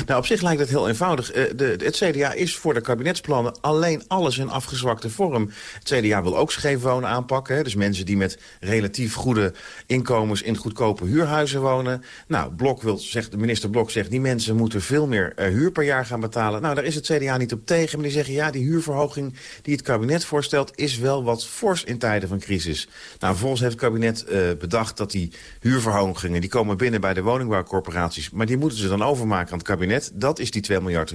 Nou, op zich lijkt het heel eenvoudig. Uh, de, het CDA is voor de kabinetsplannen alleen alles in afgezwakte vorm. Het CDA wil ook scheef wonen aanpakken. Hè? Dus mensen die met relatief goede inkomens in goedkope huurhuizen wonen. Nou, Blok wil, zegt, de minister Blok zegt, die mensen moeten veel meer uh, huur per jaar gaan betalen. Nou, daar is het CDA niet op tegen. Maar die zeggen, ja, die huurverhoging die het kabinet voorstelt... is wel wat fors in tijden van crisis. Nou, vervolgens heeft het kabinet uh, bedacht dat die huurverhogingen... die komen binnen bij de woningbouwcorporaties. Maar die moeten ze dan overmaken aan het kabinet. Dat is die 2 miljard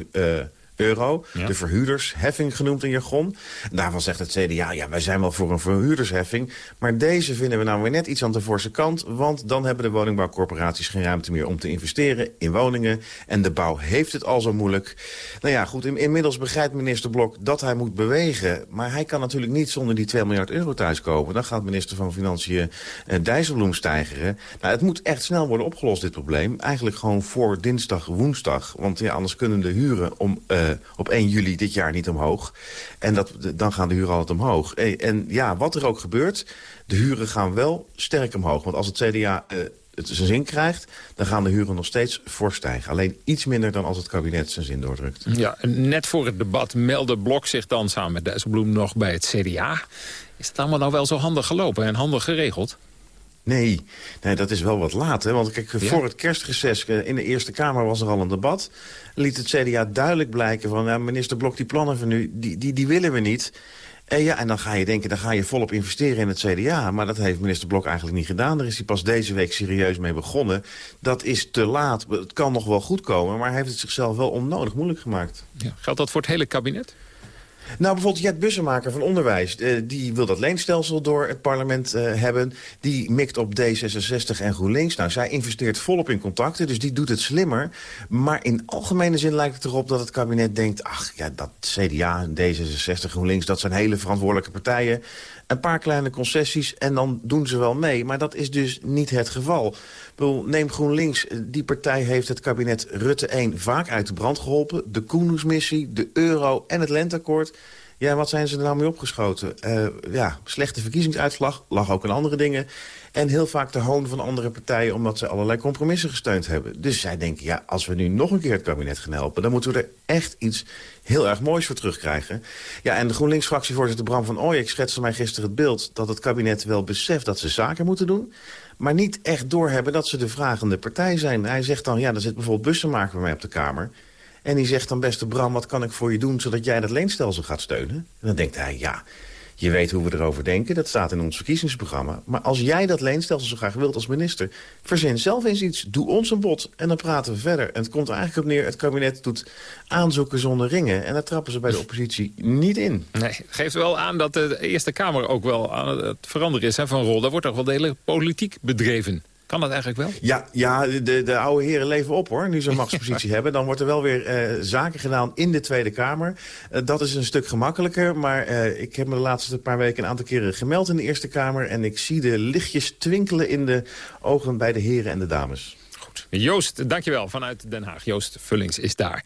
De verhuurdersheffing genoemd in jargon. Daarvan zegt het CDA, ja, wij zijn wel voor een verhuurdersheffing. Maar deze vinden we nou weer net iets aan de forse kant. Want dan hebben de woningbouwcorporaties geen ruimte meer om te investeren in woningen. En de bouw heeft het al zo moeilijk. Nou ja, goed, inmiddels begrijpt minister Blok dat hij moet bewegen. Maar hij kan natuurlijk niet zonder die 2 miljard euro thuiskomen. Dan gaat minister van Financiën eh, Dijsselbloem stijgeren. Nou, het moet echt snel worden opgelost, dit probleem. Eigenlijk gewoon voor dinsdag, woensdag. Want ja, anders kunnen de huren om... Uh, uh, op 1 juli dit jaar niet omhoog. En dat, dan gaan de huren altijd omhoog. En ja, wat er ook gebeurt, de huren gaan wel sterk omhoog. Want als het CDA uh, het zijn zin krijgt, dan gaan de huren nog steeds voorstijgen. Alleen iets minder dan als het kabinet zijn zin doordrukt. Ja, net voor het debat meldde Blok zich dan samen met Dijsselbloem nog bij het CDA. Is het allemaal nou wel zo handig gelopen en handig geregeld? Nee, nee, dat is wel wat laat. Hè? Want kijk, voor het kerstreces in de Eerste Kamer was er al een debat. Liet het CDA duidelijk blijken van... Ja, minister Blok, die plannen van nu, die, die, die willen we niet. En, ja, en dan ga je denken, dan ga je volop investeren in het CDA. Maar dat heeft minister Blok eigenlijk niet gedaan. Daar is hij pas deze week serieus mee begonnen. Dat is te laat. Het kan nog wel goed komen, maar hij heeft het zichzelf wel onnodig moeilijk gemaakt. Ja. Geldt dat voor het hele kabinet? Nou, bijvoorbeeld Jet Bussemaker van Onderwijs. Uh, die wil dat leenstelsel door het parlement uh, hebben. Die mikt op D66 en GroenLinks. Nou, zij investeert volop in contacten, dus die doet het slimmer. Maar in algemene zin lijkt het erop dat het kabinet denkt... ach, ja, dat CDA, D66, GroenLinks, dat zijn hele verantwoordelijke partijen. Een paar kleine concessies en dan doen ze wel mee. Maar dat is dus niet het geval. Neem GroenLinks, die partij heeft het kabinet Rutte 1 vaak uit de brand geholpen. De Koenhoesmissie, de euro en het lenteakkoord. Ja, wat zijn ze er nou mee opgeschoten? Uh, ja, slechte verkiezingsuitslag, lag ook in andere dingen. En heel vaak de hoon van andere partijen... omdat ze allerlei compromissen gesteund hebben. Dus zij denken, ja, als we nu nog een keer het kabinet gaan helpen... dan moeten we er echt iets heel erg moois voor terugkrijgen. Ja, en de GroenLinks-fractievoorzitter Bram van Ooyek schetste mij gisteren het beeld... dat het kabinet wel beseft dat ze zaken moeten doen maar niet echt doorhebben dat ze de vragende partij zijn. Hij zegt dan, ja, er zit bijvoorbeeld bussenmaker bij mij op de Kamer... En die zegt dan, beste Bram, wat kan ik voor je doen... zodat jij dat leenstelsel gaat steunen? En dan denkt hij, ja, je weet hoe we erover denken. Dat staat in ons verkiezingsprogramma. Maar als jij dat leenstelsel zo graag wilt als minister... verzin zelf eens iets, doe ons een bod en dan praten we verder. En het komt eigenlijk op neer, het kabinet doet aanzoeken zonder ringen. En daar trappen ze bij de oppositie niet in. Nee, geeft wel aan dat de Eerste Kamer ook wel aan het veranderen is hè, van rol. Daar wordt toch wel hele politiek bedreven. Kan dat eigenlijk wel? Ja, ja de, de oude heren leven op hoor, nu ze een machtspositie hebben. Dan wordt er wel weer uh, zaken gedaan in de Tweede Kamer. Uh, dat is een stuk gemakkelijker, maar uh, ik heb me de laatste paar weken een aantal keren gemeld in de Eerste Kamer. En ik zie de lichtjes twinkelen in de ogen bij de heren en de dames. Goed. Joost, dankjewel vanuit Den Haag. Joost Vullings is daar.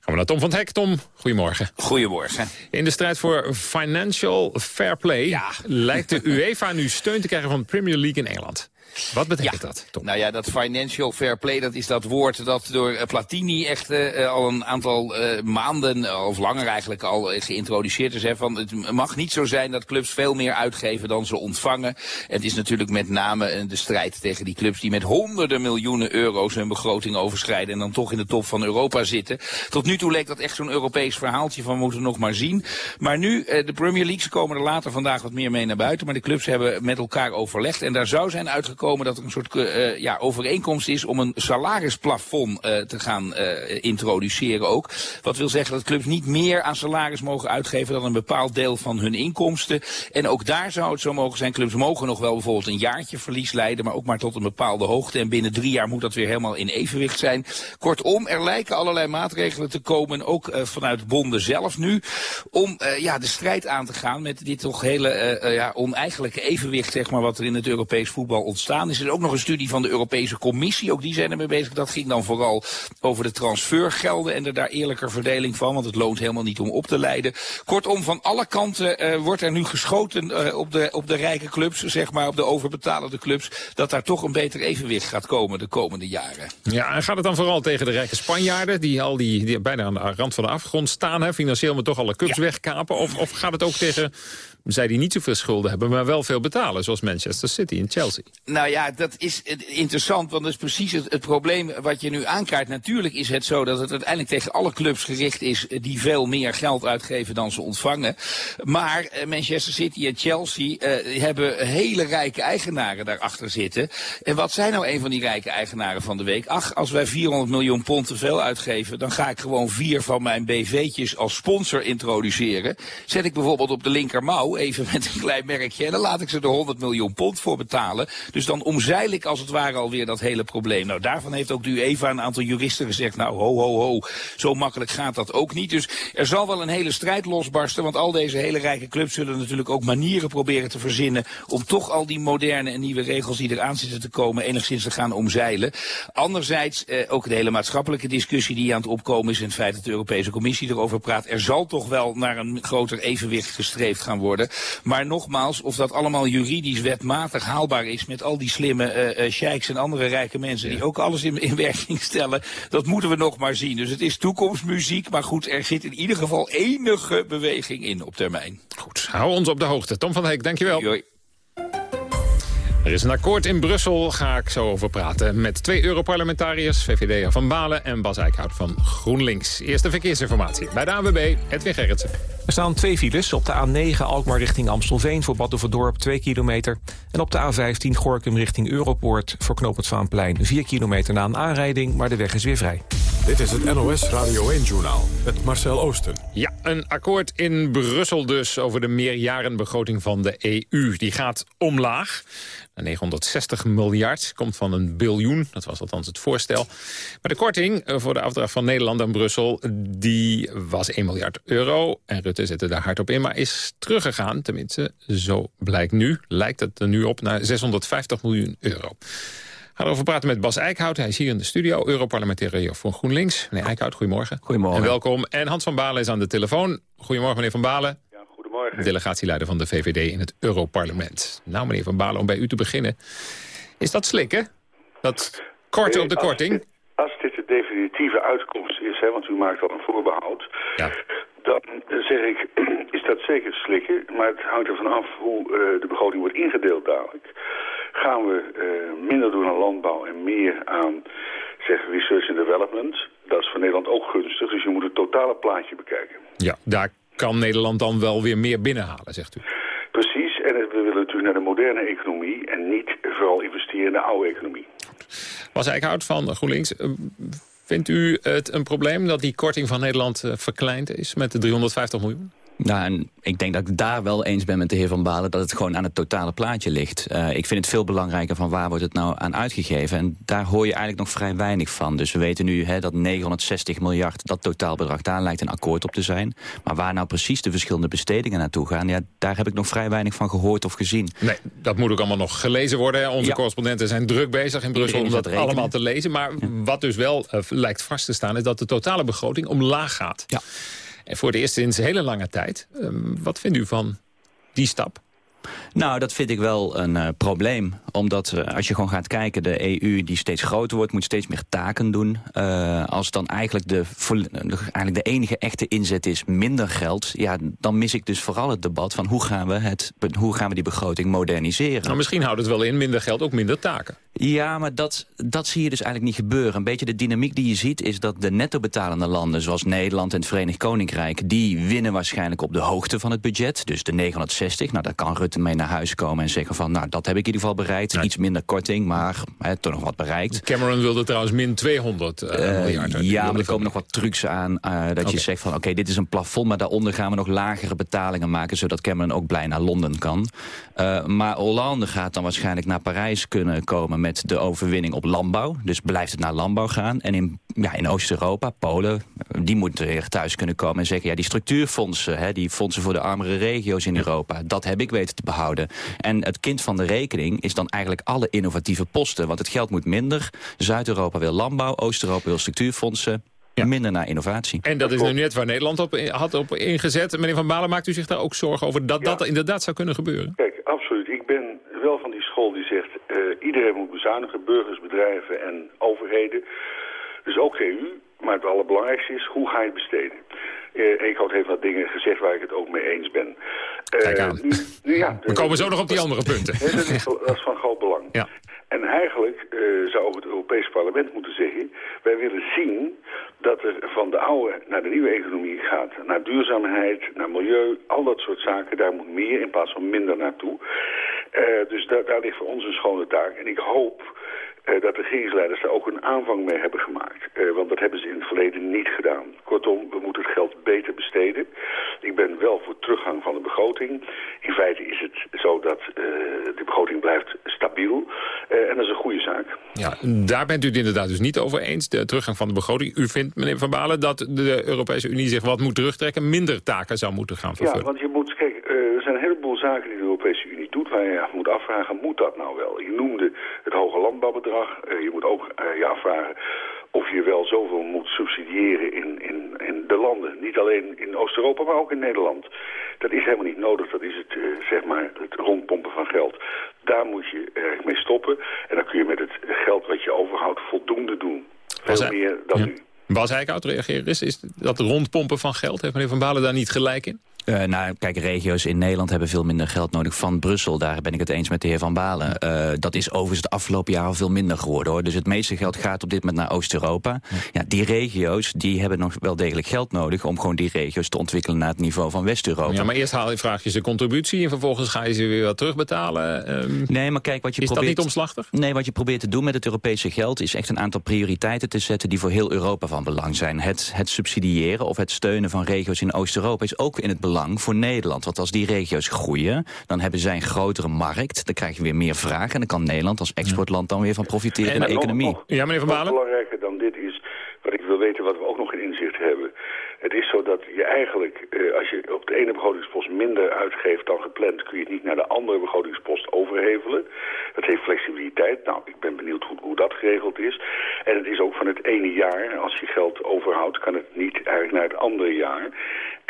Gaan we naar Tom van het Hek. Tom, goedemorgen. Goedemorgen. In de strijd voor financial fair play ja. lijkt de UEFA nu steun te krijgen van de Premier League in Engeland. Wat betekent dat, Tom? Nou ja, dat financial fair play, dat is dat woord dat door eh, Platini echt uh, al een aantal uh, maanden, of langer eigenlijk al geïntroduceerd is. Hè, van, het mag niet zo zijn dat clubs veel meer uitgeven dan ze ontvangen. Het is natuurlijk met name de strijd tegen die clubs die met honderden miljoenen euro's hun begroting overschrijden en dan toch in de top van Europa zitten. Tot nu toe leek dat echt zo'n Europees verhaaltje van moeten we nog maar zien. Maar nu, de Premier League, ze komen er later vandaag wat meer mee naar buiten, maar de clubs hebben met elkaar overlegd en daar zou zijn uitgekomen dat er een soort uh, ja, overeenkomst is om een salarisplafond uh, te gaan introduceren ook. Wat wil zeggen dat clubs niet meer aan salaris mogen uitgeven dan een bepaald deel van hun inkomsten. En ook daar zou het zo mogen zijn, clubs mogen nog wel bijvoorbeeld een jaartje verlies leiden, maar ook maar tot een bepaalde hoogte. En binnen drie jaar moet dat weer helemaal in evenwicht zijn. Kortom, er lijken allerlei maatregelen te komen, ook vanuit bonden zelf nu, om ja, de strijd aan te gaan met dit toch hele ja, oneigenlijke evenwicht, zeg maar, wat er in het Europees voetbal ontstaat ontstaan is. Er ook nog een studie van de Europese Commissie, ook die zijn ermee bezig. Dat ging dan vooral over de transfergelden en de daar eerlijker verdeling van, want het loont helemaal niet om op te leiden. Kortom, van alle kanten uh, wordt er nu geschoten uh, op, de, op de rijke clubs, zeg maar, op de overbetalende clubs, dat daar toch een beter evenwicht gaat komen de komende jaren. Ja, en gaat het dan vooral tegen de rijke Spanjaarden, die al die, die bijna aan de rand van de afgrond staan, hè, financieel maar toch alle clubs ja. wegkapen? Of, of gaat het ook tegen zij die niet zoveel schulden hebben, maar wel veel betalen. Zoals Manchester City en Chelsea. Nou ja, dat is interessant, want dat is precies het, probleem wat je nu aankaart. Natuurlijk is het zo dat het uiteindelijk tegen alle clubs gericht is die veel meer geld uitgeven dan ze ontvangen. Maar eh, Manchester City en Chelsea uh, hebben hele rijke eigenaren daarachter zitten. En wat zijn nou een van die rijke eigenaren van de week? Ach, als wij 400 miljoen pond te veel uitgeven, dan ga ik gewoon vier van mijn BV'tjes als sponsor introduceren. Zet ik bijvoorbeeld op de linkermouw even met een klein merkje. En dan laat ik ze er 100 miljoen pond voor betalen. Dus dan omzeil ik als het ware alweer dat hele probleem. Nou, daarvan heeft ook de UEFA een aantal juristen gezegd... nou, ho, ho, ho, zo makkelijk gaat dat ook niet. Dus er zal wel een hele strijd losbarsten... want al deze hele rijke clubs zullen natuurlijk ook manieren proberen te verzinnen... om toch al die moderne en nieuwe regels die eraan zitten te komen... enigszins te gaan omzeilen. Anderzijds eh, ook de hele maatschappelijke discussie die aan het opkomen is... in het feit dat de Europese Commissie erover praat. Er zal toch wel naar een groter evenwicht gestreefd gaan worden. Maar nogmaals, of dat allemaal juridisch wetmatig haalbaar is... met al die slimme uh, sheiks en andere rijke mensen... die ook alles in, in werking stellen, dat moeten we nog maar zien. Dus het is toekomstmuziek, maar goed, er zit in ieder geval enige beweging in op termijn. Goed, hou ons op de hoogte. Tom van Heek, dankjewel. Joi. Er is een akkoord in Brussel, ga ik zo over praten. Met twee Europarlementariërs, VVD van Balen en Bas Eickhout van GroenLinks. Eerste verkeersinformatie bij de ANWB, Edwin Gerritsen. Er staan twee files op de A9 Alkmaar richting Amstelveen... voor Badhoevedorp 2 kilometer. En op de A15 Gorkum richting Europoort voor Knoopend Vaanplein 4 kilometer na een aanrijding, maar de weg is weer vrij. Dit is het NOS Radio 1-journaal met Marcel Oosten. Ja, een akkoord in Brussel dus over de meerjarenbegroting van de EU. Die gaat omlaag. 960 miljard, komt van een biljoen. Dat was althans het voorstel. Maar de korting eh, voor de afdracht van Nederland aan Brussel... die was 1 miljard euro. En Rutte zette daar hard op in, maar is teruggegaan. Tenminste, zo blijkt nu. Lijkt het er nu op naar 650 miljoen euro. We gaan over praten met Bas Eickhout. Hij is hier in de studio, Europarlementariër voor GroenLinks. Meneer Eickhout, goedemorgen. Goedemorgen. En welkom. En Hans van Balen is aan de telefoon. Goedemorgen, meneer van Balen. Ja, goedemorgen. Delegatieleider van de VVD in het Europarlement. Nou, meneer van Balen, om bij u te beginnen. Is dat slikken? Dat korten op de korting? Als dit, als dit de definitieve uitkomst is, hè, want u maakt al een voorbehoud... Ja. dan zeg ik, is dat zeker slikken. Maar het hangt ervan af hoe uh, de begroting wordt ingedeeld dadelijk gaan we uh, minder doen aan landbouw en meer aan zeg, research and development. Dat is voor Nederland ook gunstig, dus je moet het totale plaatje bekijken. Ja, daar kan Nederland dan wel weer meer binnenhalen, zegt u. Precies, en we willen natuurlijk naar de moderne economie en niet vooral investeren in de oude economie. Was Eickhout van GroenLinks, uh, vindt u het een probleem dat die korting van Nederland uh, verkleind is met de 350 miljoen? Nou, en ik denk dat ik daar wel eens ben met de heer Van Balen... dat het gewoon aan het totale plaatje ligt. Uh, ik vind het veel belangrijker van waar wordt het nou aan uitgegeven. En daar hoor je eigenlijk nog vrij weinig van. Dus we weten nu hè, dat 960 miljard, dat totaalbedrag... daar lijkt een akkoord op te zijn. Maar waar nou precies de verschillende bestedingen naartoe gaan... Ja, daar heb ik nog vrij weinig van gehoord of gezien. Nee, dat moet ook allemaal nog gelezen worden. Onze ja. correspondenten zijn druk bezig in Brussel om dat allemaal te lezen. Maar ja. wat dus wel uh, lijkt vast te staan... is dat de totale begroting omlaag gaat. Ja. En voor de eerste sinds hele lange tijd. Um, wat vindt u van die stap? Nou, dat vind ik wel een uh, probleem. Omdat uh, als je gewoon gaat kijken, de EU die steeds groter wordt... moet steeds meer taken doen. Uh, als dan eigenlijk de, eigenlijk de enige echte inzet is minder geld... Ja, dan mis ik dus vooral het debat van hoe gaan we, het, hoe gaan we die begroting moderniseren. Nou, misschien houdt het wel in, minder geld, ook minder taken. Ja, maar dat, dat zie je dus eigenlijk niet gebeuren. Een beetje de dynamiek die je ziet is dat de netto betalende landen... zoals Nederland en het Verenigd Koninkrijk... die winnen waarschijnlijk op de hoogte van het budget. Dus de 960, nou daar kan Rutte mee naar huis komen en zeggen van... nou, dat heb ik in ieder geval bereikt. Nee. Iets minder korting, maar hè, toch nog wat bereikt. Cameron wilde trouwens min 200 uh, uh, miljard. Ja, maar er komen nog wat trucs aan. Uh, dat okay. je zegt van, oké, okay, dit is een plafond... maar daaronder gaan we nog lagere betalingen maken... zodat Cameron ook blij naar Londen kan. Maar Hollande gaat dan waarschijnlijk naar Parijs kunnen komen... met de overwinning op landbouw. Dus blijft het naar landbouw gaan. En in, ja, in Oost-Europa, Polen, die moeten weer thuis kunnen komen... en zeggen, ja, die structuurfondsen, hè, die fondsen voor de armere regio's in Europa... dat heb ik weten te behouden houden. En het kind van de rekening is dan eigenlijk alle innovatieve posten. Want het geld moet minder. Zuid-Europa wil landbouw, Oost-Europa wil structuurfondsen. Minder naar innovatie. En dat is nu net waar Nederland op, had op ingezet. Meneer Van Balen, maakt u zich daar ook zorgen over dat dat inderdaad zou kunnen gebeuren? Kijk, absoluut. Ik ben wel van die school die zegt... Uh, iedereen moet bezuinigen, burgers, bedrijven en overheden. Dus ook EU. Maar het allerbelangrijkste is, hoe ga je het besteden? Uh, Eekhout heeft wat dingen gezegd waar ik het ook mee eens ben. Uh, Kijk aan. Nu, nu, ja, We komen zo nog op die andere punten. dat, is, dat is van groot belang. Ja. En eigenlijk uh, zou het Europees Parlement moeten zeggen... wij willen zien dat er van de oude naar de nieuwe economie gaat. Naar duurzaamheid, naar milieu, al dat soort zaken. Daar moet meer in plaats van minder naartoe. Uh, dus daar, daar ligt voor ons een schone taak. En ik hoop dat de regeringsleiders daar ook een aanvang mee hebben gemaakt. Uh, want dat hebben ze in het verleden niet gedaan. Kortom, we moeten het geld beter besteden. Ik ben wel voor teruggang van de begroting. In feite is het zo dat uh, de begroting blijft stabiel. en dat is een goede zaak. Ja, daar bent u het inderdaad dus niet over eens, de teruggang van de begroting. U vindt, meneer Van Balen, dat de Europese Unie zich wat moet terugtrekken... minder taken zou moeten gaan vervullen. Ja, want je moet, kijk, zijn een heleboel zaken die de Europese Unie doet... waar je moet afvragen, moet dat nou wel? Je noemde het hoge landbouwbedrag. Uh, je moet ook uh, je afvragen of je wel zoveel moet subsidiëren in, in, in de landen. Niet alleen in Oost-Europa, maar ook in Nederland. Dat is helemaal niet nodig. Dat is het, uh, zeg maar, het rondpompen van geld. Daar moet je erg mee stoppen. En dan kun je met het geld wat je overhoudt voldoende doen. Veel hij, meer dan ja. nu. Bas Eickhout reageren is, is dat rondpompen van geld. Heeft meneer Van Balen daar niet gelijk in? Uh, nou, kijk, regio's in Nederland hebben veel minder geld nodig van Brussel. Daar ben ik het eens met de heer Van Balen. Uh, dat is overigens het afgelopen jaar al veel minder geworden. hoor. Dus het meeste geld gaat op dit moment naar Oost-Europa. Ja. die regio's die hebben nog wel degelijk geld nodig... om gewoon die regio's te ontwikkelen naar het niveau van West-Europa. Ja, maar eerst haal je, vraag je ze contributie... en vervolgens ga je ze weer wat terugbetalen. Um, nee, maar kijk, wat je is probeert... dat niet omslachtig? Nee, wat je probeert te doen met het Europese geld... is echt een aantal prioriteiten te zetten... die voor heel Europa van belang zijn. Het, het subsidiëren of het steunen van regio's in Oost-Europa... is ook in het belang voor Nederland. Want als die regio's groeien, dan hebben zij een grotere markt. Dan krijg je weer meer vraag. En dan kan Nederland als exportland dan weer van profiteren in de economie. Nog, ja, meneer Van Balen? belangrijker dan dit is, wat ik wil weten, wat we ook nog in inzicht hebben. Het is zo dat je eigenlijk, eh, als je op de ene begrotingspost minder uitgeeft dan gepland... kun je het niet naar de andere begrotingspost overhevelen. Dat heeft flexibiliteit. Nou, ik ben benieuwd hoe, hoe dat geregeld is. En het is ook van het ene jaar, als je geld overhoudt... kan het niet eigenlijk naar het andere jaar.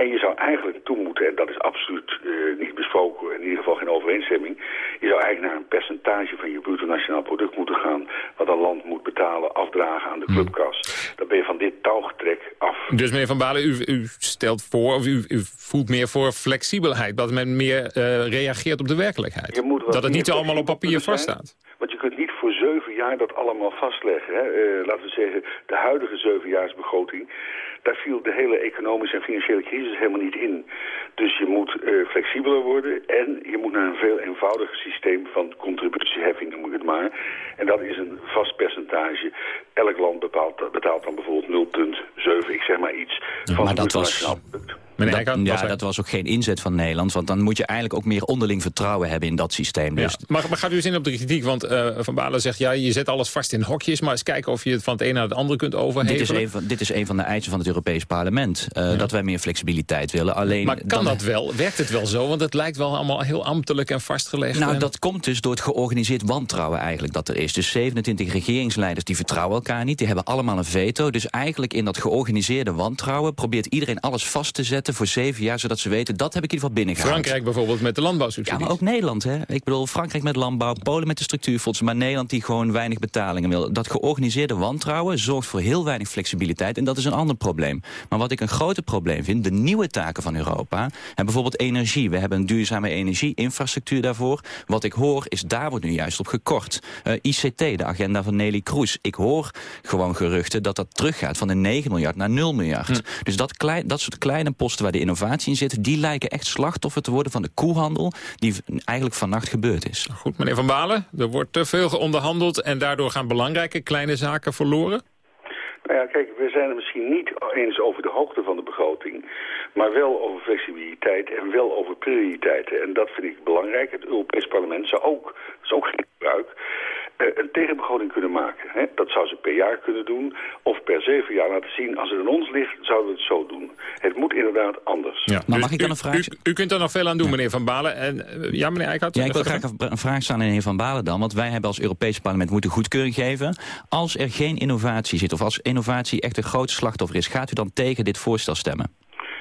En je zou eigenlijk toe moeten, en dat is absoluut uh, niet besproken... in ieder geval geen overeenstemming... je zou eigenlijk naar een percentage van je bruto nationaal product moeten gaan... wat een land moet betalen, afdragen aan de clubkas. Dan ben je van dit touwgetrek af. Dus meneer Van Balen, u, u stelt voor, of u, u voelt meer voor flexibelheid... dat men meer uh, reageert op de werkelijkheid. dat het niet allemaal op papier vaststaat. Want je kunt niet voor zeven jaar dat allemaal vastleggen. Hè? Uh, laten we zeggen, de huidige zevenjaarsbegroting... daar viel de hele economische en financiële crisis helemaal niet in. Dus je moet uh, flexibeler worden en je moet naar een veel eenvoudiger systeem van contributieheffing, noem ik het maar. En dat is een vast percentage. Elk land bepaalt, betaalt dan bijvoorbeeld 0,7, ik zeg maar iets, van maar dat was... dat, ja, dat was ook geen inzet van Nederland. Want dan moet je eigenlijk ook meer onderling vertrouwen hebben in dat systeem. Dus ja. maar, maar gaat u eens in op de kritiek? Want uh, Van Balen zegt, ja, je zet alles vast in hokjes... maar eens kijken of je het van het een naar het andere kunt overhevelen. Dit is een van, dit is een van de eisen van het Europees Parlement. Uh, ja. Dat wij meer flexibiliteit willen. Alleen maar kan dan, dat wel? Werkt het wel zo? Want het lijkt wel allemaal heel ambtelijk en vastgelegd. Nou, en... dat komt dus door het georganiseerd wantrouwen eigenlijk dat er is. Dus 27 regeringsleiders die vertrouwen elkaar niet. Die hebben allemaal een veto. Dus eigenlijk in dat georganiseerde wantrouwen... probeert iedereen alles vast te zetten voor zeven jaar zodat ze weten, dat heb ik in ieder geval binnengehaald. Frankrijk bijvoorbeeld met de landbouwsubsidies. Ja, maar ook Nederland. Hè? Ik bedoel, Frankrijk met landbouw, Polen met de structuurfondsen... maar Nederland die gewoon weinig betalingen wil. Dat georganiseerde wantrouwen zorgt voor heel weinig flexibiliteit... en dat is een ander probleem. Maar wat ik een groter probleem vind, de nieuwe taken van Europa... en bijvoorbeeld energie. We hebben een duurzame energie-infrastructuur daarvoor. Wat ik hoor is, daar wordt nu juist op gekort. Uh, ICT, de agenda van Nelly Kroes. Ik hoor gewoon geruchten dat dat teruggaat van de 9 miljard naar 0 miljard. Hm. Dus dat, klein, dat soort kleine posten waar de innovatie in zit... die lijken echt slachtoffer te worden van de koehandel... die eigenlijk vannacht gebeurd is. Goed, meneer Van Balen, er wordt te veel onderhandeld... en daardoor gaan belangrijke kleine zaken verloren? Nou ja, kijk, we zijn het misschien niet eens over de hoogte van de begroting... maar wel over flexibiliteit en wel over prioriteiten. En dat vind ik belangrijk. Het Europees Parlement zou ook, dat is ook geen gebruik... eh, een tegenbegroting kunnen maken. Hè? Dat zou ze per jaar kunnen doen. Of per zeven jaar laten zien. Als het aan ons ligt, zouden we het zo doen. Het moet inderdaad anders. Ja. Maar mag ik dan een vraag... U, u, kunt er nog veel aan doen, meneer Van Balen. En, eh, ja, meneer Eickhout? Ja, ik wil graag een vraag stellen aan de heer Van Balen dan. Want wij hebben als Europees parlement moeten goedkeuring geven. Als er geen innovatie zit, of als innovatie echt een groot slachtoffer is... gaat u dan tegen dit voorstel stemmen?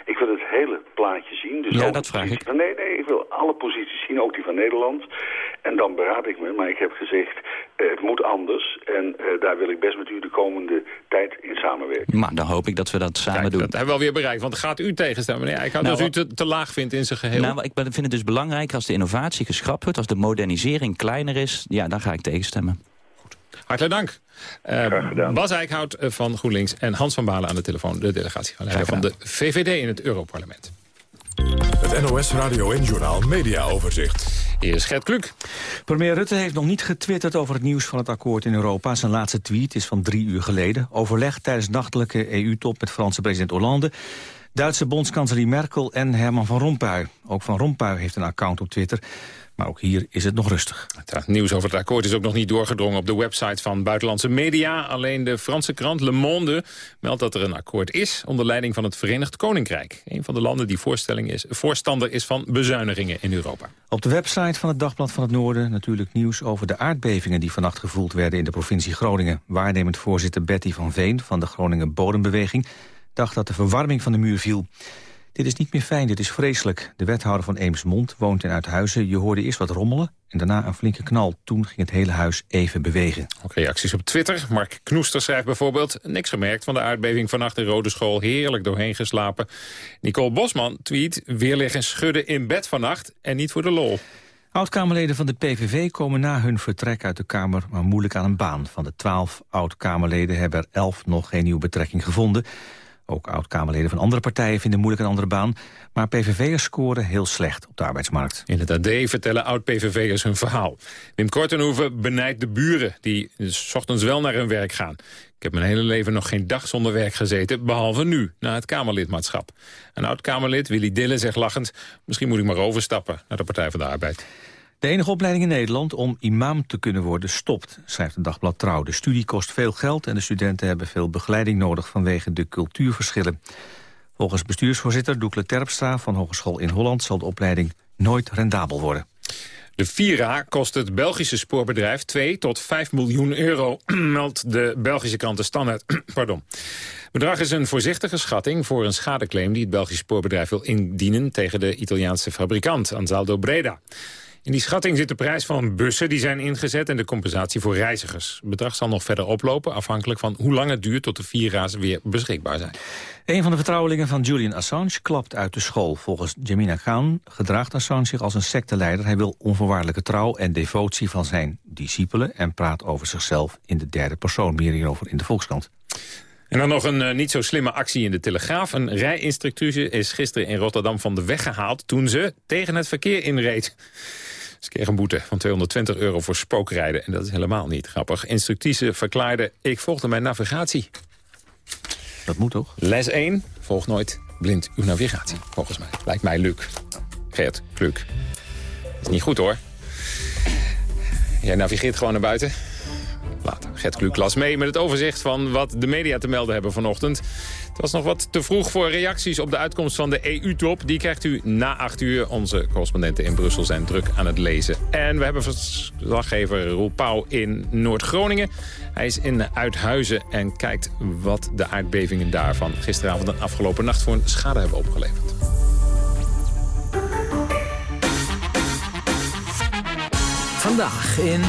Ik wil het hele plaatje zien. Dus ja, dat vraag ik. Nee, nee, ik wil alle posities zien, ook die van Nederland. En dan beraad ik me, maar ik heb gezegd, uh, het moet anders. En uh, daar wil ik best met u de komende tijd in samenwerken. Maar dan hoop ik dat we dat samen Kijk, doen. Dat hebben we alweer bereikt, want gaat u tegenstemmen, meneer Eickhout, nou, als u te, te, laag vindt in zijn geheel? Nou, ik vind het dus belangrijk als de innovatie geschrapt wordt, als de modernisering kleiner is, ja, dan ga ik tegenstemmen. Hartelijk dank. Uh, Bas Eickhout van GroenLinks en Hans van Balen aan de telefoon... de delegatie van de VVD in het Europarlement. Het NOS Radio en Journal Media Overzicht. Hier is Gert Kluk. Premier Rutte heeft nog niet getwitterd over het nieuws van het akkoord in Europa. Zijn laatste tweet is van drie uur geleden. Overleg tijdens nachtelijke EU-top met Franse president Hollande... Duitse bondskanselier Merkel en Herman van Rompuy. Ook Van Rompuy heeft een account op Twitter. Maar ook hier is het nog rustig. Het nieuws over het akkoord is ook nog niet doorgedrongen op de website van buitenlandse media. Alleen de Franse krant Le Monde meldt dat er een akkoord is onder leiding van het Verenigd Koninkrijk. Een van de landen die voorstelling is, voorstander is van bezuinigingen in Europa. Op de website van het Dagblad van het Noorden natuurlijk nieuws over de aardbevingen die vannacht gevoeld werden in de provincie Groningen. Waarnemend voorzitter Betty van Veen van de Groningen Bodembeweging dacht dat de verwarming van de muur viel. Dit is niet meer fijn, dit is vreselijk. De wethouder van Eemsmond woont in Uithuizen. Je hoorde eerst wat rommelen en daarna een flinke knal. Toen ging het hele huis even bewegen. Ook reacties op Twitter. Mark Knoester schrijft bijvoorbeeld... niks gemerkt van de aardbeving vannacht in Rode School. Heerlijk doorheen geslapen. Nicole Bosman tweet... weer liggen schudden in bed vannacht en niet voor de lol. Oud-Kamerleden van de PVV komen na hun vertrek uit de Kamer... maar moeilijk aan een baan. Van de twaalf oud-Kamerleden hebben er elf nog geen nieuwe betrekking gevonden... Ook oud-Kamerleden van andere partijen vinden moeilijk een andere baan. Maar PVV'ers scoren heel slecht op de arbeidsmarkt. In het AD vertellen oud-PVV'ers hun verhaal. Wim Kortenhoeven benijdt de buren die s ochtends wel naar hun werk gaan. Ik heb mijn hele leven nog geen dag zonder werk gezeten, behalve nu, na het Kamerlidmaatschap. Een oud-Kamerlid, Willy Dillen, zegt lachend... misschien moet ik maar overstappen naar de Partij van de Arbeid. De enige opleiding in Nederland om imam te kunnen worden stopt, schrijft het dagblad Trouw. De studie kost veel geld en de studenten hebben veel begeleiding nodig vanwege de cultuurverschillen. Volgens bestuursvoorzitter Doekle Terpstra van Hogeschool in Holland zal de opleiding nooit rendabel worden. De Vira kost het Belgische spoorbedrijf 2 tot 5 miljoen euro, meldt de Belgische krant de Standaard. Pardon. Het bedrag is een voorzichtige schatting voor een schadeclaim die het Belgische spoorbedrijf wil indienen tegen de Italiaanse fabrikant Ansaldo Breda. In die schatting zit de prijs van bussen die zijn ingezet... en de compensatie voor reizigers. Het bedrag zal nog verder oplopen... afhankelijk van hoe lang het duurt tot de Vira's weer beschikbaar zijn. Een van de vertrouwelingen van Julian Assange klapt uit de school. Volgens Jamina Khan gedraagt Assange zich als een secteleider. Hij wil onvoorwaardelijke trouw en devotie van zijn discipelen... en praat over zichzelf in de derde persoon. Meer hierover in de Volkskrant. En dan nog een uh, niet zo slimme actie in de Telegraaf. Een rijinstructrice is gisteren in Rotterdam van de weg gehaald... toen ze tegen het verkeer inreed. Ze kreeg een boete van 220 euro voor spookrijden. En dat is helemaal niet grappig. Instructrice verklaarde, ik volgde mijn navigatie. Dat moet toch? Les 1, volg nooit blind uw navigatie, volgens mij. Lijkt mij Luc. Geert, Kluk. Is niet goed hoor. Jij navigeert gewoon naar buiten. Later. Gert Kluk las mee met het overzicht van wat de media te melden hebben vanochtend. Het was nog wat te vroeg voor reacties op de uitkomst van de EU-top. Die krijgt u na acht uur. Onze correspondenten in Brussel zijn druk aan het lezen. En we hebben verslaggever Roel Pauw in Noord-Groningen. Hij is in Uithuizen en kijkt wat de aardbevingen daarvan... gisteravond en afgelopen nacht voor een schade hebben opgeleverd. Vandaag in...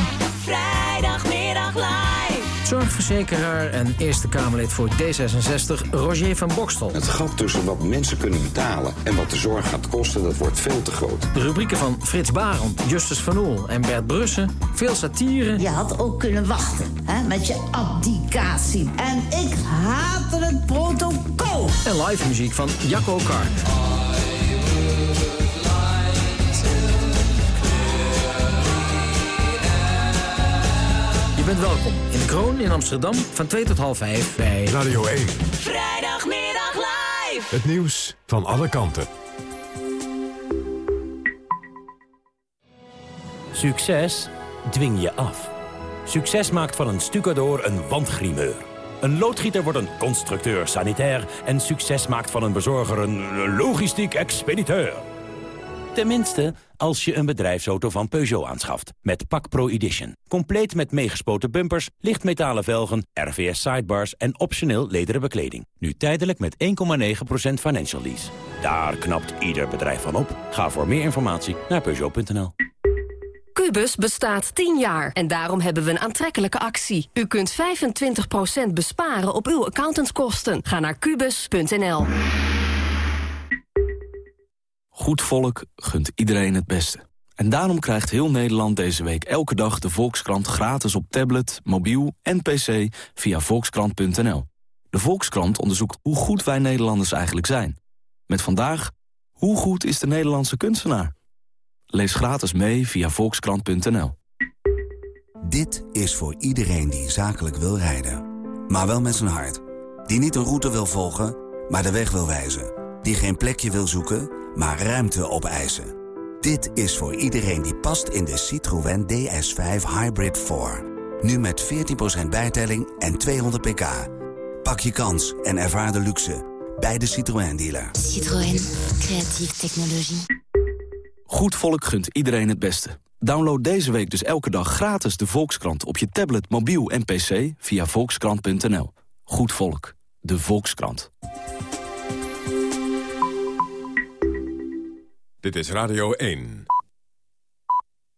Vrijdagmiddag live. Zorgverzekeraar en Eerste Kamerlid voor D66, Roger van Bokstel. Het gat tussen wat mensen kunnen betalen en wat de zorg gaat kosten, dat wordt veel te groot. De rubrieken van Frits Barend, Justus van Oel en Bert Brussen. Veel satire. Je had ook kunnen wachten hè, met je abdicatie. En ik haatte het protocol. En live muziek van Jacco Karn. Bent welkom in de Kroon in Amsterdam van 2 tot half 5 bij Radio 1. Vrijdagmiddag live. Het nieuws van alle kanten. Succes dwing je af. Succes maakt van een stucador een wandgrimeur. Een loodgieter wordt een constructeur sanitair... en succes maakt van een bezorger een logistiek expediteur. Tenminste, als je een bedrijfsauto van Peugeot aanschaft. Met Pak Pro Edition. Compleet met meegespoten bumpers, lichtmetalen velgen, RVS sidebars en optioneel lederen bekleding. Nu tijdelijk met 1,9% financial lease. Daar knapt ieder bedrijf van op. Ga voor meer informatie naar Peugeot.nl. Cubus bestaat 10 jaar en daarom hebben we een aantrekkelijke actie. U kunt 25% besparen op uw accountantskosten. Ga naar kubus.nl. Goed volk gunt iedereen het beste. En daarom krijgt heel Nederland deze week elke dag de Volkskrant gratis op tablet, mobiel en pc via volkskrant.nl. De Volkskrant onderzoekt hoe goed wij Nederlanders eigenlijk zijn. Met vandaag, hoe goed is de Nederlandse kunstenaar? Lees gratis mee via volkskrant.nl. Dit is voor iedereen die zakelijk wil rijden. Maar wel met zijn hart. Die niet een route wil volgen, maar de weg wil wijzen. Die geen plekje wil zoeken, maar ruimte opeisen. Dit is voor iedereen die past in de Citroën DS5 Hybrid 4. Nu met 14% bijtelling en 200 pk. Pak je kans en ervaar de luxe bij de Citroën dealer. Citroën, creatieve technologie. Goed volk gunt iedereen het beste. Download deze week dus elke dag gratis de Volkskrant op je tablet, mobiel en pc via volkskrant.nl. Goed volk, de Volkskrant. Dit is Radio 1.